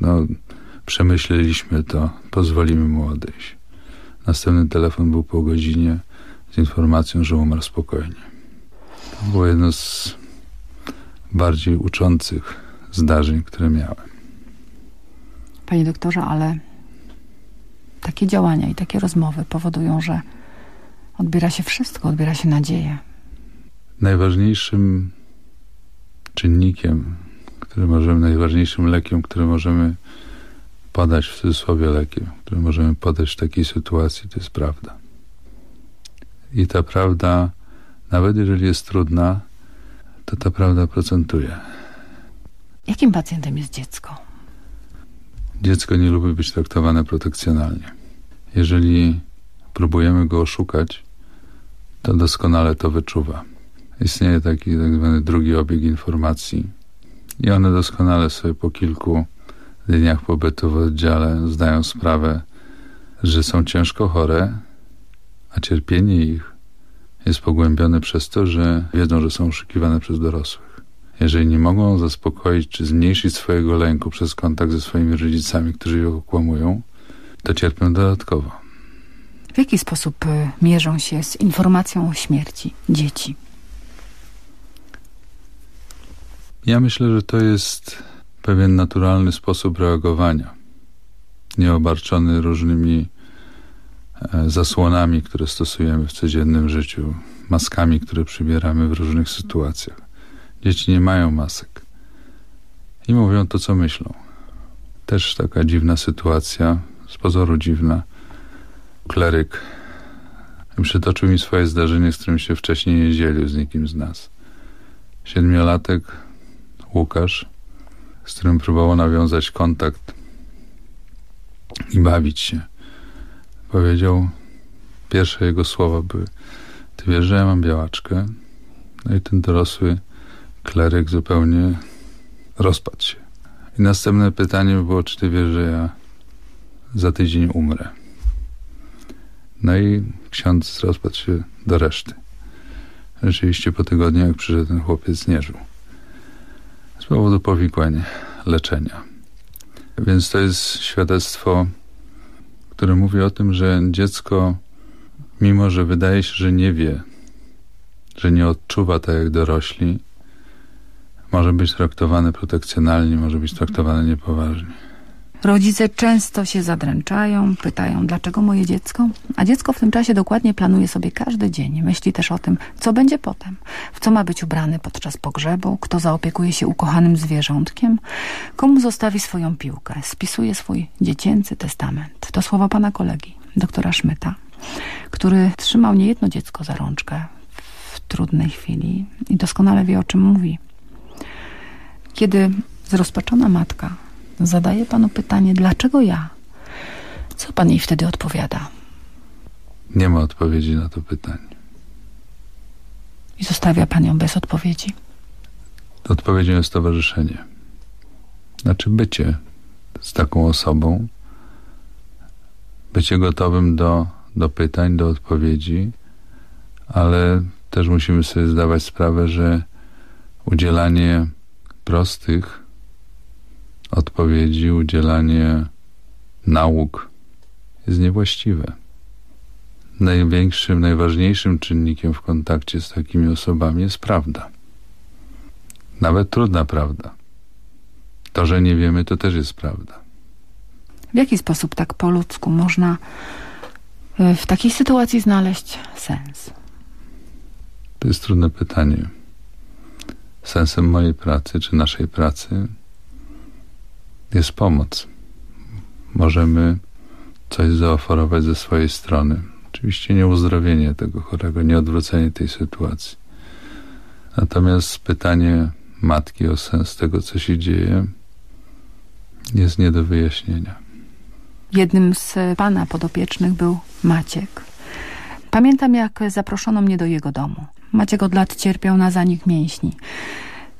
[SPEAKER 17] no, przemyśleliśmy to, pozwolimy mu odejść. Następny telefon był po godzinie z informacją, że umarł spokojnie. To było jedno z bardziej uczących zdarzeń, które miałem.
[SPEAKER 15] Panie doktorze, ale takie działania i takie rozmowy powodują, że odbiera się wszystko, odbiera się nadzieję.
[SPEAKER 17] Najważniejszym czynnikiem, który możemy, najważniejszym lekiem, który możemy podać, w cudzysłowie lekiem, który możemy podać w takiej sytuacji, to jest prawda. I ta prawda, nawet jeżeli jest trudna, to ta prawda procentuje.
[SPEAKER 15] Jakim pacjentem jest dziecko?
[SPEAKER 17] Dziecko nie lubi być traktowane protekcjonalnie. Jeżeli próbujemy go oszukać, to doskonale to wyczuwa. Istnieje taki tak zwany drugi obieg informacji i one doskonale sobie po kilku dniach pobytu w oddziale zdają sprawę, że są ciężko chore, a cierpienie ich jest pogłębione przez to, że wiedzą, że są oszukiwane przez dorosłych. Jeżeli nie mogą zaspokoić czy zmniejszyć swojego lęku przez kontakt ze swoimi rodzicami, którzy ich okłamują, to cierpią dodatkowo.
[SPEAKER 15] W jaki sposób y, mierzą się z informacją o śmierci dzieci?
[SPEAKER 17] Ja myślę, że to jest pewien naturalny sposób reagowania, nieobarczony różnymi e, zasłonami, które stosujemy w codziennym życiu, maskami, które przybieramy w różnych sytuacjach. Dzieci nie mają masek i mówią to, co myślą. Też taka dziwna sytuacja, z pozoru dziwna. Kleryk przytoczył mi swoje zdarzenie, z którym się wcześniej nie dzielił z nikim z nas. Siedmiolatek Łukasz, z którym próbował nawiązać kontakt i bawić się. Powiedział, pierwsze jego słowa były ty wiesz, że ja mam białaczkę? No i ten dorosły kleryk zupełnie rozpadł się. I następne pytanie było, czy ty wiesz, że ja za tydzień umrę. No i ksiądz rozpadł się do reszty. Rzeczywiście po tygodniu, jak przyszedł ten chłopiec, nie żył. Z powodu powikłań leczenia. Więc to jest świadectwo, które mówi o tym, że dziecko, mimo że wydaje się, że nie wie, że nie odczuwa tak jak dorośli, może być traktowane protekcjonalnie, może być traktowane niepoważnie.
[SPEAKER 15] Rodzice często się zadręczają, pytają, dlaczego moje dziecko? A dziecko w tym czasie dokładnie planuje sobie każdy dzień. Myśli też o tym, co będzie potem, w co ma być ubrany podczas pogrzebu, kto zaopiekuje się ukochanym zwierzątkiem, komu zostawi swoją piłkę, spisuje swój dziecięcy testament. To słowa pana kolegi, doktora Szmyta, który trzymał niejedno dziecko za rączkę w trudnej chwili i doskonale wie, o czym mówi. Kiedy zrozpaczona matka zadaje panu pytanie, dlaczego ja? Co pan jej wtedy odpowiada?
[SPEAKER 17] Nie ma odpowiedzi na to pytanie.
[SPEAKER 15] I zostawia pan ją bez odpowiedzi?
[SPEAKER 17] Odpowiedzią jest towarzyszenie. Znaczy bycie z taką osobą, bycie gotowym do, do pytań, do odpowiedzi, ale też musimy sobie zdawać sprawę, że udzielanie prostych odpowiedzi, udzielanie nauk jest niewłaściwe. Największym, najważniejszym czynnikiem w kontakcie z takimi osobami jest prawda. Nawet trudna prawda. To, że nie wiemy, to też jest prawda.
[SPEAKER 15] W jaki sposób tak po ludzku można e, w takiej sytuacji znaleźć sens?
[SPEAKER 17] To jest trudne pytanie. Sensem mojej pracy, czy naszej pracy jest pomoc. Możemy coś zaoferować ze swojej strony. Oczywiście nie uzdrowienie tego chorego, nie odwrócenie tej sytuacji. Natomiast pytanie matki o sens tego, co się dzieje, jest nie do wyjaśnienia.
[SPEAKER 15] Jednym z pana podopiecznych był Maciek. Pamiętam, jak zaproszono mnie do jego domu. Maciek od lat cierpiał na zanik mięśni.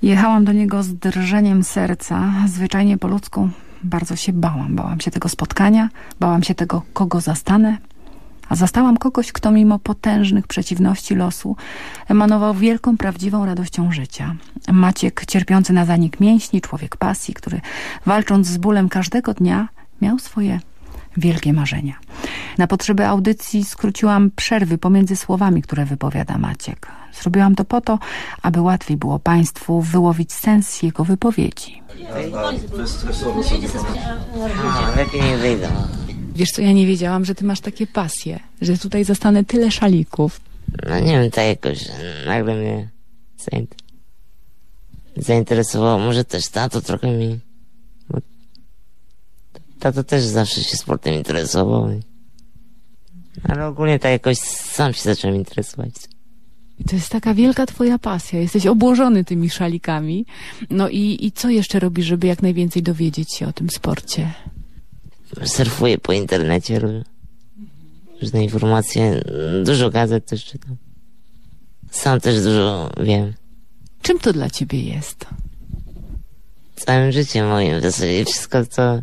[SPEAKER 15] Jechałam do niego z drżeniem serca, zwyczajnie po ludzku. Bardzo się bałam. Bałam się tego spotkania, bałam się tego, kogo zastanę. A zastałam kogoś, kto mimo potężnych przeciwności losu emanował wielką, prawdziwą radością życia. Maciek, cierpiący na zanik mięśni, człowiek pasji, który walcząc z bólem każdego dnia miał swoje wielkie marzenia. Na potrzeby audycji skróciłam przerwy pomiędzy słowami, które wypowiada Maciek. Zrobiłam to po to, aby łatwiej było Państwu wyłowić sens jego wypowiedzi.
[SPEAKER 18] Lepiej nie wyjdę.
[SPEAKER 15] Wiesz co, ja nie wiedziałam, że ty masz takie pasje, że tutaj zostanę tyle szalików.
[SPEAKER 18] No nie wiem, tak jakoś nagle mnie zainteresowało. Może też tato trochę mi... Tato też zawsze się sportem interesował. Ale ogólnie tak jakoś sam się zacząłem interesować.
[SPEAKER 15] I to jest taka wielka twoja pasja. Jesteś obłożony tymi szalikami. No i, i co jeszcze robisz, żeby jak najwięcej dowiedzieć się o tym sporcie?
[SPEAKER 18] surfuję po internecie, różne informacje, dużo gazet też czytam. Sam też dużo wiem.
[SPEAKER 15] Czym to dla ciebie jest?
[SPEAKER 18] Całym życiem moim w zasadzie wszystko, co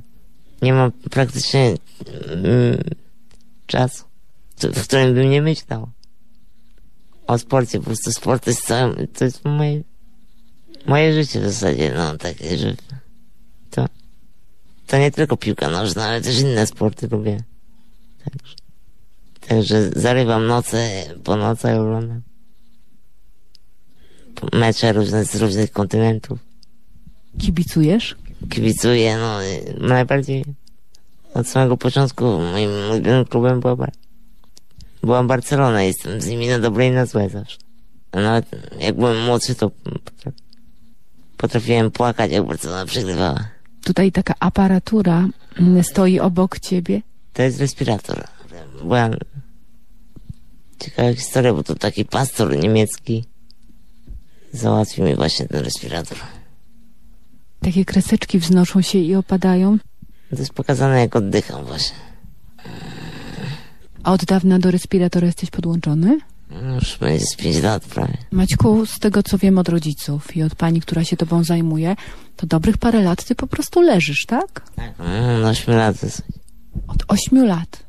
[SPEAKER 18] nie ma praktycznie mm, czasu, w którym bym nie myślał. O sporcie, po prostu sport jest całym, to jest moje, moje życie w zasadzie, no takie, że to to nie tylko piłka nożna, ale też inne sporty lubię. Także, także zarywam noce, po nocach oglądam. Mecze różne z różnych kontynentów.
[SPEAKER 15] Kibicujesz?
[SPEAKER 18] Kibicuję, no najbardziej od samego początku moim ulubionym klubem była, była Barcelona. Jestem z nimi na dobre i na złe zawsze. A nawet jak byłem młodszy, to potrafiłem płakać, jak Barcelona przegrywała
[SPEAKER 15] tutaj taka aparatura mm, stoi obok ciebie?
[SPEAKER 18] To jest respirator. Była ciekawa historia, bo to taki pastor niemiecki załatwił mi właśnie ten respirator.
[SPEAKER 15] Takie kreseczki wznoszą się i opadają?
[SPEAKER 18] To jest pokazane, jak oddycham właśnie.
[SPEAKER 15] A od dawna do respiratora jesteś podłączony?
[SPEAKER 18] No już będzie z 5 lat prawie.
[SPEAKER 15] Maćku, z tego co wiem od rodziców i od pani, która się tobą zajmuje, to dobrych parę lat ty po prostu leżysz, tak?
[SPEAKER 18] Tak, no, 8 lat.
[SPEAKER 15] Od 8 lat.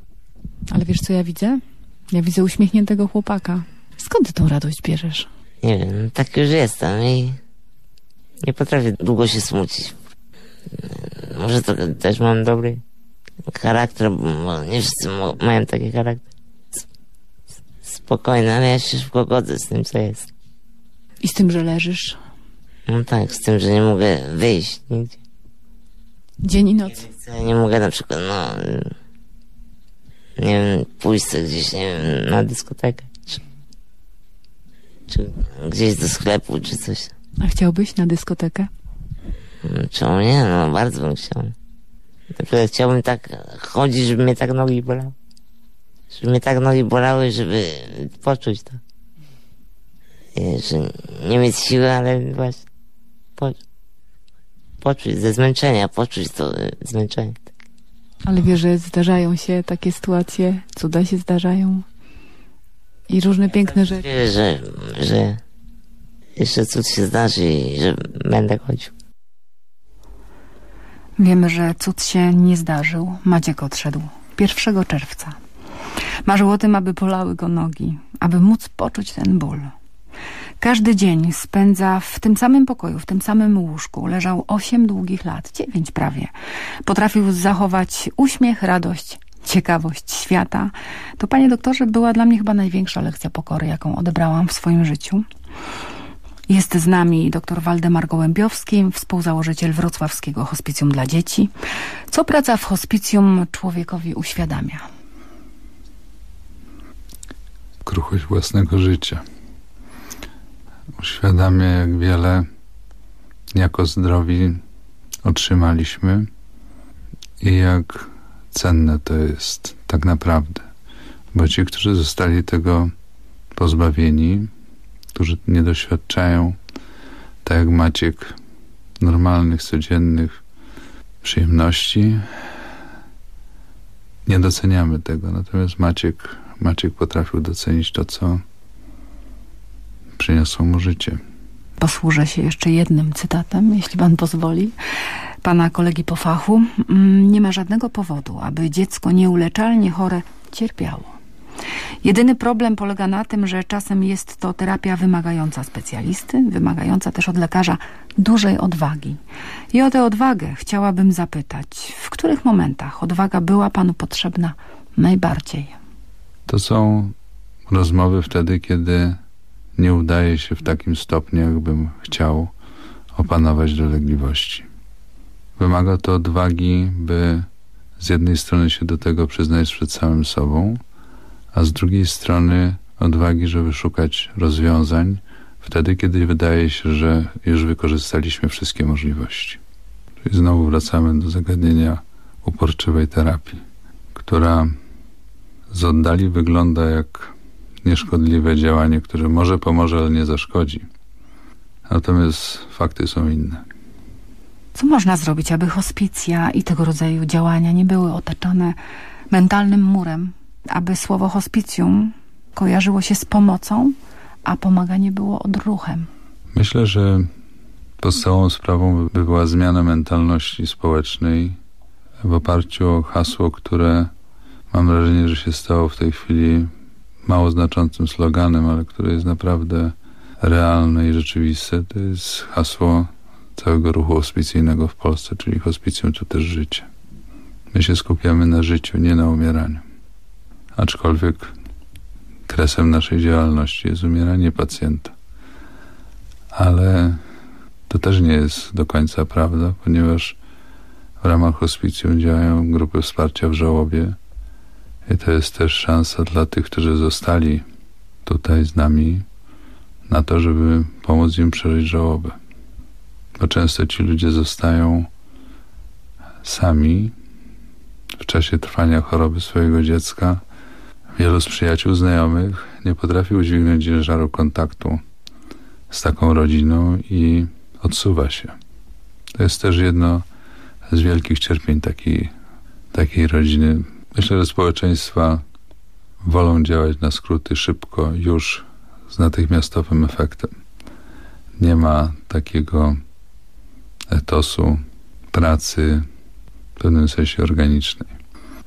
[SPEAKER 15] Ale wiesz co ja widzę? Ja widzę uśmiechniętego chłopaka. Skąd ty tą radość bierzesz?
[SPEAKER 18] Nie wiem, tak już jestem i nie potrafię długo się smucić. Może to też mam dobry charakter, bo nie wszyscy mają taki charakter spokojny, ale ja się szybko godzę z tym, co jest.
[SPEAKER 15] I z tym, że leżysz?
[SPEAKER 18] No tak, z tym, że nie mogę wyjść nigdzie.
[SPEAKER 15] Dzień i noc.
[SPEAKER 18] Nie mogę na przykład, no... Nie wiem, pójść gdzieś, nie wiem, na dyskotekę. Czy, czy gdzieś do sklepu, czy coś.
[SPEAKER 15] A chciałbyś na dyskotekę?
[SPEAKER 18] No, czemu nie? No, bardzo bym chciał. Naprawdę chciałbym tak chodzić, żeby mnie tak nogi bolały. Żeby mnie tak nogi bolały, żeby poczuć to. Że nie mieć siły, ale właśnie po, poczuć ze zmęczenia, poczuć to e, zmęczenie.
[SPEAKER 15] Ale wiesz, że zdarzają się takie sytuacje, cuda się zdarzają i różne piękne rzeczy.
[SPEAKER 18] Wierzę, że, że jeszcze cud się zdarzy i że będę chodził.
[SPEAKER 15] Wiemy, że cud się nie zdarzył. Maciek odszedł 1 czerwca. Marzył o tym, aby bolały go nogi, aby móc poczuć ten ból. Każdy dzień spędza w tym samym pokoju, w tym samym łóżku. Leżał osiem długich lat, dziewięć prawie. Potrafił zachować uśmiech, radość, ciekawość świata. To, panie doktorze, była dla mnie chyba największa lekcja pokory, jaką odebrałam w swoim życiu. Jest z nami dr Waldemar Gołębiowski, współzałożyciel Wrocławskiego Hospicjum dla Dzieci. Co praca w hospicjum człowiekowi uświadamia?
[SPEAKER 17] Kruchość własnego życia. Uświadamia, jak wiele jako zdrowi otrzymaliśmy i jak cenne to jest tak naprawdę. Bo ci, którzy zostali tego pozbawieni, którzy nie doświadczają, tak jak Maciek, normalnych, codziennych przyjemności, nie doceniamy tego. Natomiast Maciek, Maciek potrafił docenić to, co przyniosło mu życie.
[SPEAKER 15] Posłużę się jeszcze jednym cytatem, jeśli pan pozwoli, pana kolegi po fachu. Mm, nie ma żadnego powodu, aby dziecko nieuleczalnie chore cierpiało. Jedyny problem polega na tym, że czasem jest to terapia wymagająca specjalisty, wymagająca też od lekarza dużej odwagi. I o tę odwagę chciałabym zapytać, w których momentach odwaga była panu potrzebna najbardziej?
[SPEAKER 17] To są rozmowy wtedy, kiedy nie udaje się w takim stopniu, jakbym chciał opanować dolegliwości. Wymaga to odwagi, by z jednej strony się do tego przyznać przed samym sobą, a z drugiej strony odwagi, żeby szukać rozwiązań wtedy, kiedy wydaje się, że już wykorzystaliśmy wszystkie możliwości. I znowu wracamy do zagadnienia uporczywej terapii, która z oddali wygląda jak nieszkodliwe działanie, które może pomoże, ale nie zaszkodzi. Natomiast fakty są inne.
[SPEAKER 15] Co można zrobić, aby hospicja i tego rodzaju działania nie były otaczane mentalnym murem, aby słowo hospicjum kojarzyło się z pomocą, a pomaganie było odruchem?
[SPEAKER 17] Myślę, że podstawową sprawą by była zmiana mentalności społecznej w oparciu o hasło, które mam wrażenie, że się stało w tej chwili mało znaczącym sloganem, ale które jest naprawdę realne i rzeczywiste. To jest hasło całego ruchu hospicyjnego w Polsce, czyli hospicjum to też życie. My się skupiamy na życiu, nie na umieraniu. Aczkolwiek kresem naszej działalności jest umieranie pacjenta. Ale to też nie jest do końca prawda, ponieważ w ramach hospicjum działają grupy wsparcia w żałobie i to jest też szansa dla tych, którzy zostali tutaj z nami na to, żeby pomóc im przeżyć żałobę bo często ci ludzie zostają sami w czasie trwania choroby swojego dziecka. Wielu z przyjaciół, znajomych nie potrafi udźwignąć ciężaru kontaktu z taką rodziną i odsuwa się. To jest też jedno z wielkich cierpień takiej, takiej rodziny. Myślę, że społeczeństwa wolą działać na skróty szybko, już z natychmiastowym efektem. Nie ma takiego etosu pracy w pewnym sensie organicznej.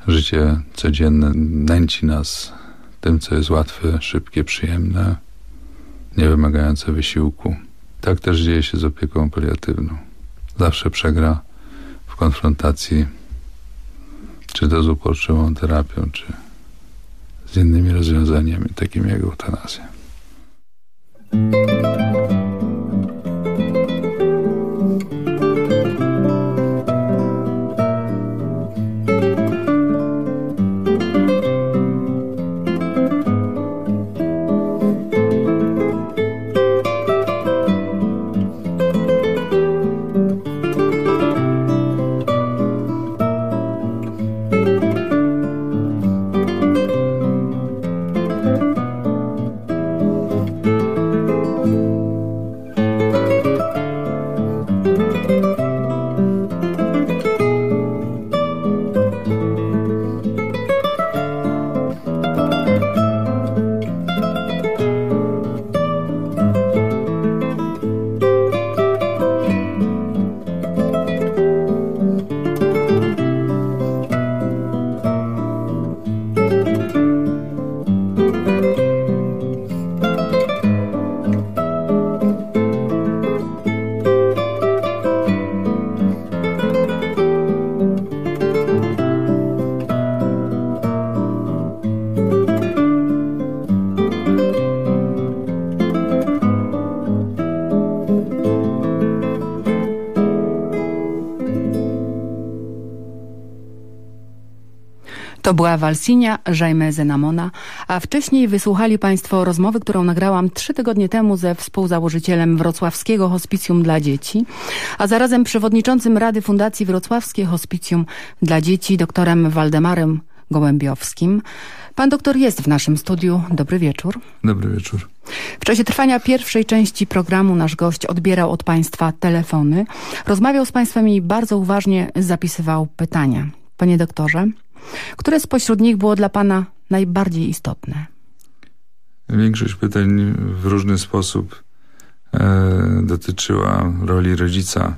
[SPEAKER 17] Życie codzienne nęci nas tym, co jest łatwe, szybkie, przyjemne, nie wymagające wysiłku. Tak też dzieje się z opieką paliatywną. Zawsze przegra w konfrontacji czy to z uporczywą terapią, czy z innymi rozwiązaniami, takimi jak eutanazja.
[SPEAKER 15] To była Walsinia Jaime Zenamona, a wcześniej wysłuchali Państwo rozmowy, którą nagrałam trzy tygodnie temu ze współzałożycielem Wrocławskiego Hospicjum dla Dzieci, a zarazem przewodniczącym Rady Fundacji Wrocławskie Hospicjum dla Dzieci, doktorem Waldemarem Gołębiowskim. Pan doktor jest w naszym studiu. Dobry wieczór.
[SPEAKER 17] Dobry wieczór.
[SPEAKER 15] W czasie trwania pierwszej części programu nasz gość odbierał od Państwa telefony, rozmawiał z Państwem i bardzo uważnie zapisywał pytania. Panie doktorze, które spośród nich było dla Pana najbardziej istotne?
[SPEAKER 17] Większość pytań w różny sposób e, dotyczyła roli rodzica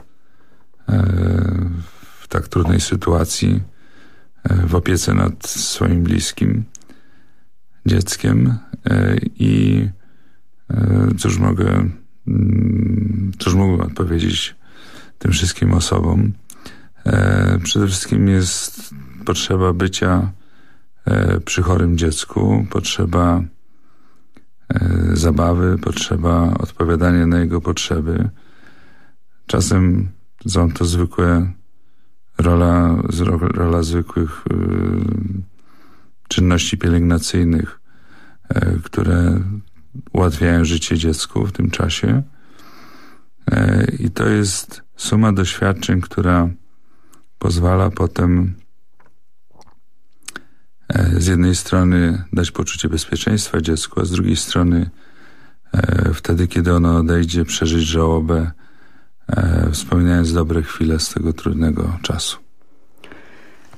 [SPEAKER 17] e, w tak trudnej sytuacji, e, w opiece nad swoim bliskim dzieckiem e, i e, cóż mogę, mm, cóż mógłbym odpowiedzieć tym wszystkim osobom. E, przede wszystkim jest potrzeba bycia przy chorym dziecku, potrzeba zabawy, potrzeba odpowiadania na jego potrzeby. Czasem są to zwykłe rola, rola zwykłych czynności pielęgnacyjnych, e, które ułatwiają życie dziecku w tym czasie. E, I to jest suma doświadczeń, która pozwala potem e, z jednej strony dać poczucie bezpieczeństwa dziecku, a z drugiej strony wtedy, kiedy ono odejdzie, przeżyć żałobę, wspominając dobre chwile z tego trudnego czasu.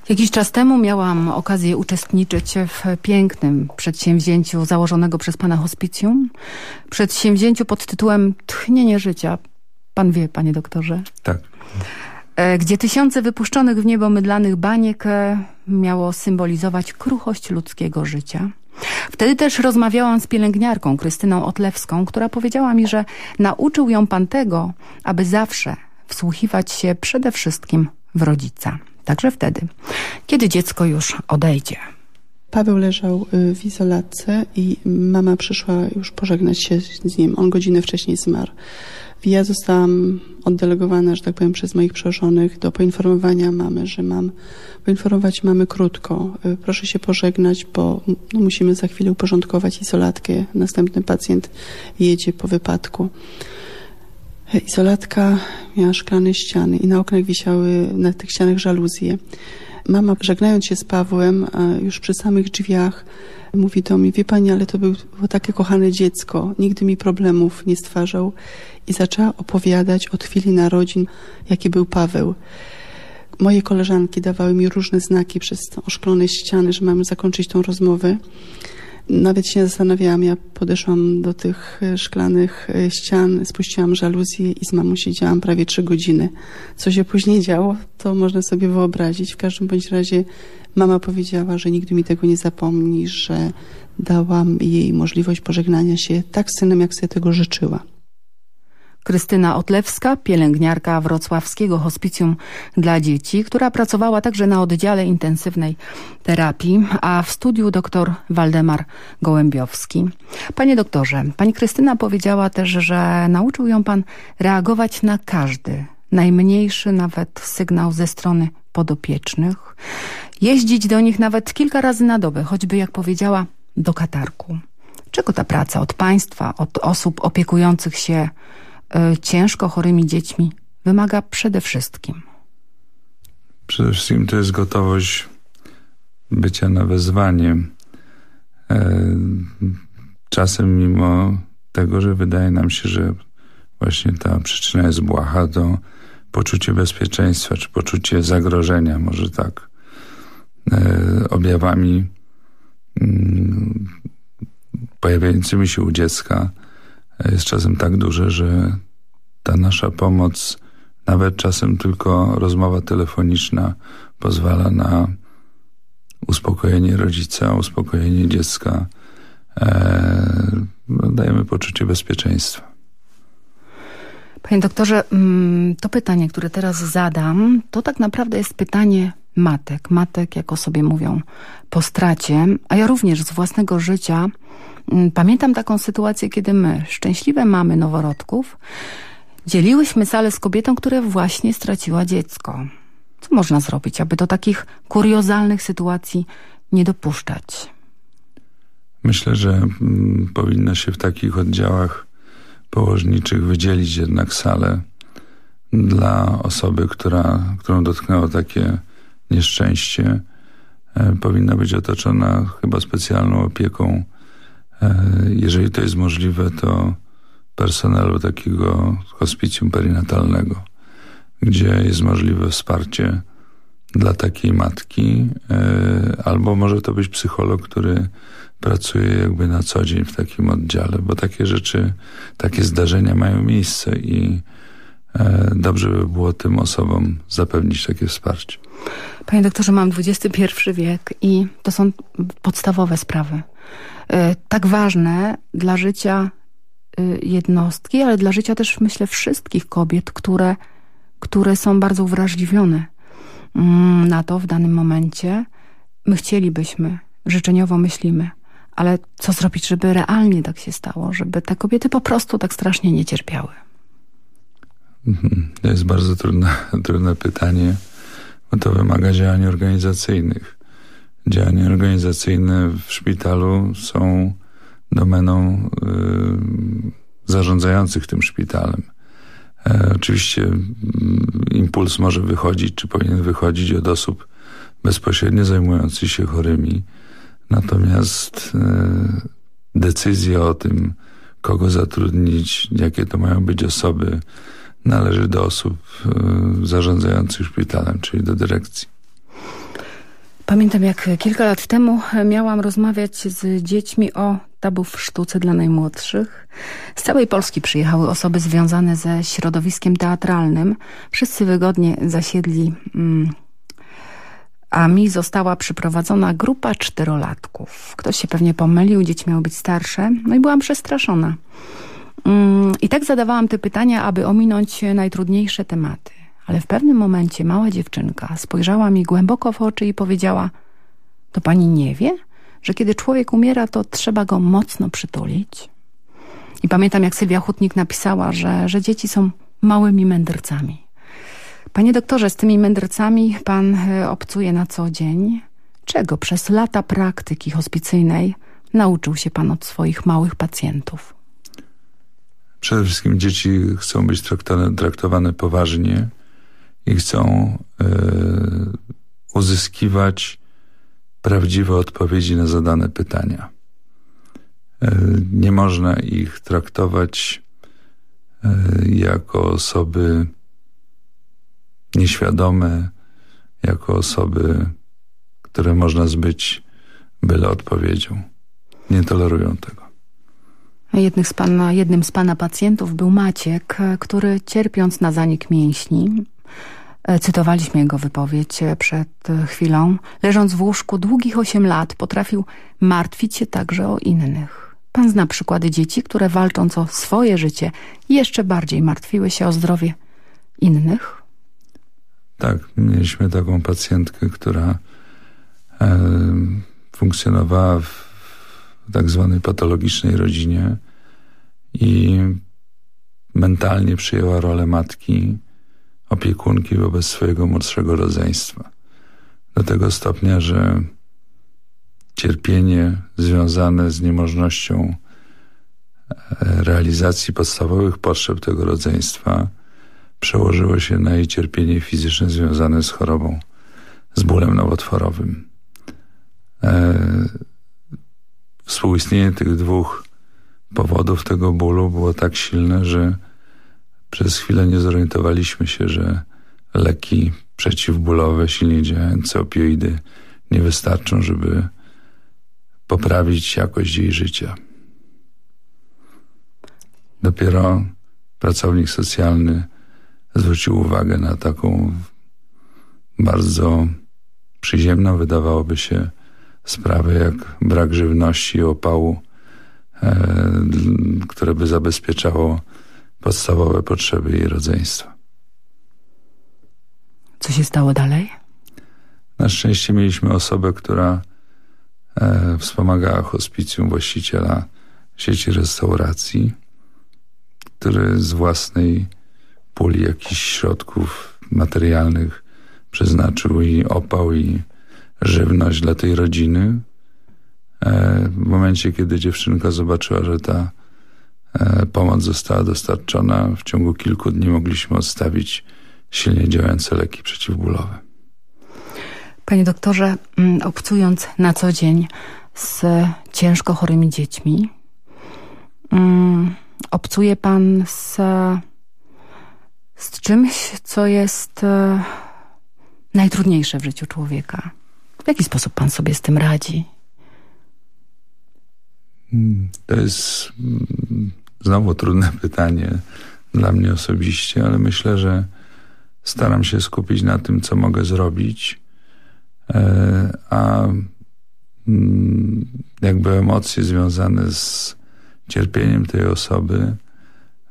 [SPEAKER 15] Jakiś czas temu miałam okazję uczestniczyć w pięknym przedsięwzięciu założonego przez pana hospicjum. Przedsięwzięciu pod tytułem Tchnienie życia. Pan wie, panie doktorze?
[SPEAKER 17] Tak.
[SPEAKER 15] E, gdzie tysiące wypuszczonych w niebo mydlanych baniek e, miało symbolizować kruchość ludzkiego życia. Wtedy też rozmawiałam z pielęgniarką Krystyną Otlewską, która powiedziała mi, że nauczył ją pan tego, aby zawsze wsłuchiwać się przede wszystkim w rodzica. Także wtedy, kiedy dziecko już odejdzie.
[SPEAKER 19] Paweł leżał y, w izolatce i mama przyszła już pożegnać się z nim. On godzinę wcześniej zmarł. Ja zostałam oddelegowana, że tak powiem, przez moich przełożonych do poinformowania mamy, że mam poinformować mamy krótko. Y, proszę się pożegnać, bo no, musimy za chwilę uporządkować izolatkę. Następny pacjent jedzie po wypadku. Izolatka miała szklane ściany i na oknach wisiały na tych ścianach żaluzje. Mama, żegnając się z Pawłem, już przy samych drzwiach, mówi do mnie, wie pani, ale to było takie kochane dziecko, nigdy mi problemów nie stwarzał. I zaczęła opowiadać od chwili narodzin, jaki był Paweł. Moje koleżanki dawały mi różne znaki przez oszklone ściany, że mamy zakończyć tą rozmowę. Nawet się zastanawiałam, ja podeszłam do tych e, szklanych e, ścian, spuściłam żaluzję i z mamą siedziałam prawie trzy godziny. Co się później działo, to można sobie wyobrazić. W każdym bądź razie mama powiedziała, że nigdy mi tego nie zapomni, że dałam jej możliwość pożegnania się tak z synem, jak sobie tego życzyła.
[SPEAKER 15] Krystyna Otlewska, pielęgniarka Wrocławskiego Hospicjum dla Dzieci, która pracowała także na oddziale intensywnej terapii, a w studiu dr Waldemar Gołębiowski. Panie doktorze, pani Krystyna powiedziała też, że nauczył ją pan reagować na każdy, najmniejszy nawet sygnał ze strony podopiecznych, jeździć do nich nawet kilka razy na dobę, choćby jak powiedziała, do katarku. Czego ta praca od państwa, od osób opiekujących się ciężko chorymi dziećmi wymaga przede wszystkim?
[SPEAKER 17] Przede wszystkim to jest gotowość bycia na wezwanie. E, czasem mimo tego, że wydaje nam się, że właśnie ta przyczyna jest błaha, to poczucie bezpieczeństwa, czy poczucie zagrożenia, może tak, e, objawami mm, pojawiającymi się u dziecka jest czasem tak duże, że ta nasza pomoc, nawet czasem tylko rozmowa telefoniczna pozwala na uspokojenie rodzica, uspokojenie dziecka. Eee, dajemy poczucie bezpieczeństwa.
[SPEAKER 15] Panie doktorze, mm, to pytanie, które teraz zadam, to tak naprawdę jest pytanie matek. Matek, jak o sobie mówią, po stracie. A ja również z własnego życia pamiętam taką sytuację, kiedy my, szczęśliwe mamy noworodków, dzieliłyśmy salę z kobietą, która właśnie straciła dziecko. Co można zrobić, aby do takich kuriozalnych sytuacji nie dopuszczać?
[SPEAKER 17] Myślę, że mm, powinno się w takich oddziałach położniczych wydzielić jednak salę dla osoby, która, którą dotknęło takie nieszczęście. E, powinna być otoczona chyba specjalną opieką. E, jeżeli to jest możliwe, to personelu takiego hospicjum perinatalnego, gdzie jest możliwe wsparcie dla takiej matki, e, albo może to być psycholog, który pracuje jakby na co dzień w takim oddziale, bo takie rzeczy, takie zdarzenia mają miejsce i e, dobrze by było tym osobom zapewnić takie wsparcie.
[SPEAKER 15] Panie doktorze, mam XXI wiek i to są podstawowe sprawy. E, tak ważne dla życia jednostki, ale dla życia też myślę wszystkich kobiet, które, które są bardzo uwrażliwione mm, na to w danym momencie. My chcielibyśmy, życzeniowo myślimy, ale co zrobić, żeby realnie tak się stało, żeby te kobiety po prostu tak strasznie nie cierpiały?
[SPEAKER 17] Mhm. To jest bardzo trudne, trudne pytanie, to wymaga działań organizacyjnych. Działania organizacyjne w szpitalu są domeną y, zarządzających tym szpitalem. E, oczywiście y, impuls może wychodzić, czy powinien wychodzić od osób bezpośrednio zajmujących się chorymi, Natomiast e, decyzja o tym, kogo zatrudnić, jakie to mają być osoby, należy do osób e, zarządzających szpitalem, czyli do dyrekcji.
[SPEAKER 15] Pamiętam, jak kilka lat temu miałam rozmawiać z dziećmi o tabu w sztuce dla najmłodszych. Z całej Polski przyjechały osoby związane ze środowiskiem teatralnym. Wszyscy wygodnie zasiedli mm, a mi została przyprowadzona grupa czterolatków. Ktoś się pewnie pomylił, dzieci miały być starsze, no i byłam przestraszona. Mm, I tak zadawałam te pytania, aby ominąć najtrudniejsze tematy. Ale w pewnym momencie mała dziewczynka spojrzała mi głęboko w oczy i powiedziała to pani nie wie, że kiedy człowiek umiera, to trzeba go mocno przytulić? I pamiętam, jak Sylwia Hutnik napisała, że, że dzieci są małymi mędrcami. Panie doktorze, z tymi mędrcami pan e, obcuje na co dzień. Czego przez lata praktyki hospicyjnej nauczył się pan od swoich małych pacjentów?
[SPEAKER 17] Przede wszystkim dzieci chcą być traktowane, traktowane poważnie i chcą e, uzyskiwać prawdziwe odpowiedzi na zadane pytania. E, nie można ich traktować e, jako osoby nieświadome, jako osoby, które można zbyć byle odpowiedzią. Nie tolerują tego.
[SPEAKER 15] Z, pana, jednym z pana pacjentów był Maciek, który cierpiąc na zanik mięśni, e, cytowaliśmy jego wypowiedź przed chwilą, leżąc w łóżku długich osiem lat potrafił martwić się także o innych. Pan zna przykłady dzieci, które walcząc o swoje życie jeszcze bardziej martwiły się o zdrowie innych?
[SPEAKER 17] Tak, mieliśmy taką pacjentkę, która e, funkcjonowała w tak zwanej patologicznej rodzinie i mentalnie przyjęła rolę matki, opiekunki wobec swojego młodszego rodzeństwa. Do tego stopnia, że cierpienie związane z niemożnością e, realizacji podstawowych potrzeb tego rodzeństwa przełożyło się na jej cierpienie fizyczne związane z chorobą, z bólem nowotworowym. Współistnienie tych dwóch powodów tego bólu było tak silne, że przez chwilę nie zorientowaliśmy się, że leki przeciwbólowe, silnie działające opioidy nie wystarczą, żeby poprawić jakość jej życia. Dopiero pracownik socjalny zwrócił uwagę na taką bardzo przyziemną, wydawałoby się, sprawę jak brak żywności i opału, e, które by zabezpieczało podstawowe potrzeby jej rodzeństwa.
[SPEAKER 15] Co się stało dalej?
[SPEAKER 17] Na szczęście mieliśmy osobę, która e, wspomagała hospicjum właściciela sieci restauracji, który z własnej puli jakichś środków materialnych przeznaczył i opał i żywność dla tej rodziny. E, w momencie, kiedy dziewczynka zobaczyła, że ta e, pomoc została dostarczona, w ciągu kilku dni mogliśmy odstawić silnie działające leki przeciwbólowe.
[SPEAKER 15] Panie doktorze, mm, obcując na co dzień z ciężko chorymi dziećmi, mm, obcuje pan z, z czymś, co jest e, najtrudniejsze w życiu człowieka. W jaki sposób pan sobie z tym radzi?
[SPEAKER 17] Hmm, to jest mm, znowu trudne pytanie dla mnie osobiście, ale myślę, że staram się skupić na tym, co mogę zrobić, e, a mm, jakby emocje związane z cierpieniem tej osoby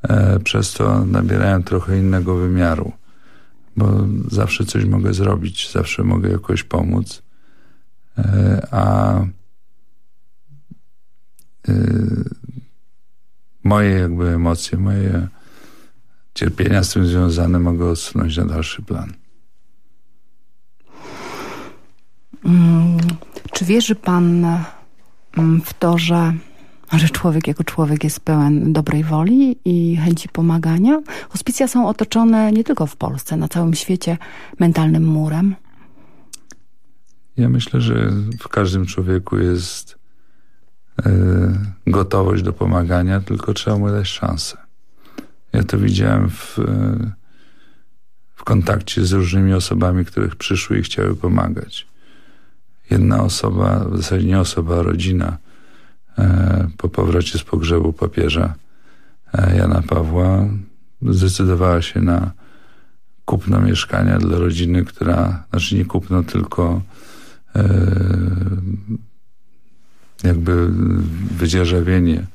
[SPEAKER 17] e, przez to nabierają trochę innego wymiaru, bo zawsze coś mogę zrobić, zawsze mogę jakoś pomóc, a moje jakby emocje, moje cierpienia z tym związane mogę odsunąć na dalszy plan.
[SPEAKER 15] Mm, czy wierzy pan mm, w to, że, że człowiek jako człowiek jest pełen dobrej woli i chęci pomagania? Hospicja są otoczone nie tylko w Polsce, na całym świecie mentalnym murem.
[SPEAKER 17] Ja myślę, że w każdym człowieku jest y, gotowość do pomagania, tylko trzeba mu dać szansę. Ja to widziałem w, w kontakcie z różnymi osobami, których przyszły i chciały pomagać. Jedna osoba, w zasadzie nie osoba, rodzina e, po powrocie z pogrzebu papieża e, Jana Pawła zdecydowała się na kupno mieszkania dla rodziny, która, znaczy nie kupno, tylko e, jakby wydzierżawienie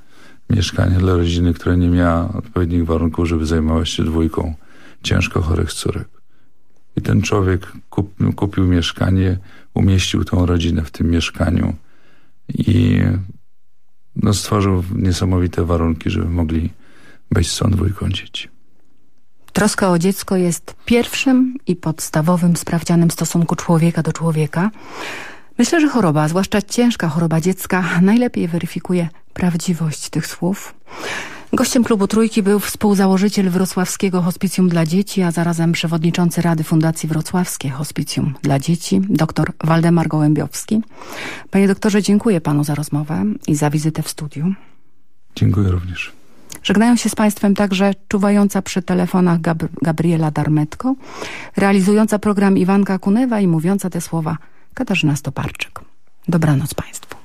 [SPEAKER 17] mieszkanie dla rodziny, która nie miała odpowiednich warunków, żeby zajmować się dwójką ciężko chorych córek. I ten człowiek kup, kupił mieszkanie, umieścił tą rodzinę w tym mieszkaniu i no, stworzył niesamowite warunki, żeby mogli być z tą dwójką dzieci.
[SPEAKER 15] Troska o dziecko jest pierwszym i podstawowym sprawdzianem stosunku człowieka do człowieka. Myślę, że choroba, zwłaszcza ciężka choroba dziecka, najlepiej weryfikuje prawdziwość tych słów. Gościem klubu Trójki był współzałożyciel Wrocławskiego Hospicjum dla Dzieci, a zarazem przewodniczący Rady Fundacji Wrocławskie Hospicjum dla Dzieci, dr Waldemar Gołębiowski. Panie doktorze, dziękuję panu za rozmowę i za wizytę w studiu.
[SPEAKER 17] Dziękuję również.
[SPEAKER 15] Żegnają się z Państwem także czuwająca przy telefonach Gab Gabriela Darmetko, realizująca program Iwanka Kunewa i mówiąca te słowa Katarzyna Stoparczyk. Dobranoc Państwu.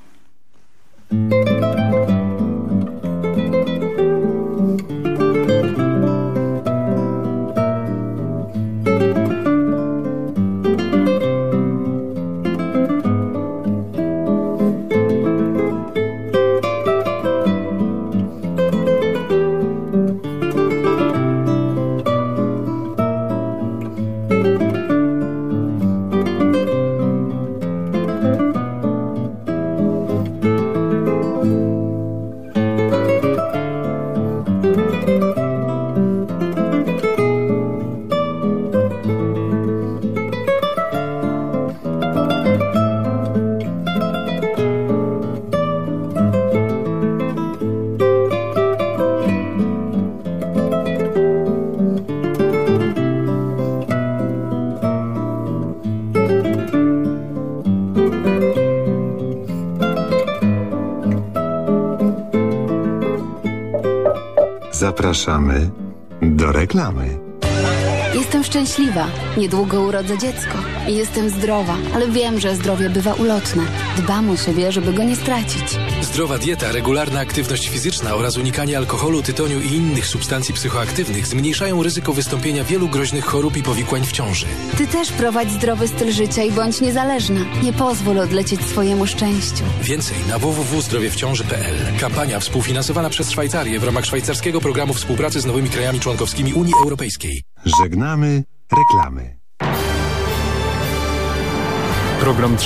[SPEAKER 20] Szczęśliwa. Niedługo urodzę dziecko. Jestem zdrowa, ale wiem, że zdrowie bywa ulotne. Dbam o siebie, żeby go nie stracić.
[SPEAKER 21] Zdrowa dieta, regularna aktywność fizyczna oraz unikanie alkoholu, tytoniu i innych substancji psychoaktywnych zmniejszają ryzyko wystąpienia wielu groźnych chorób i powikłań w ciąży.
[SPEAKER 20] Ty też prowadź zdrowy styl życia i bądź niezależna. Nie pozwól odlecieć swojemu szczęściu.
[SPEAKER 21] Więcej na www.zdrowiewciąży.pl. Kampania współfinansowana przez Szwajcarię w ramach szwajcarskiego programu współpracy z nowymi krajami członkowskimi Unii Europejskiej.
[SPEAKER 13] Żegnamy reklamy.
[SPEAKER 1] Program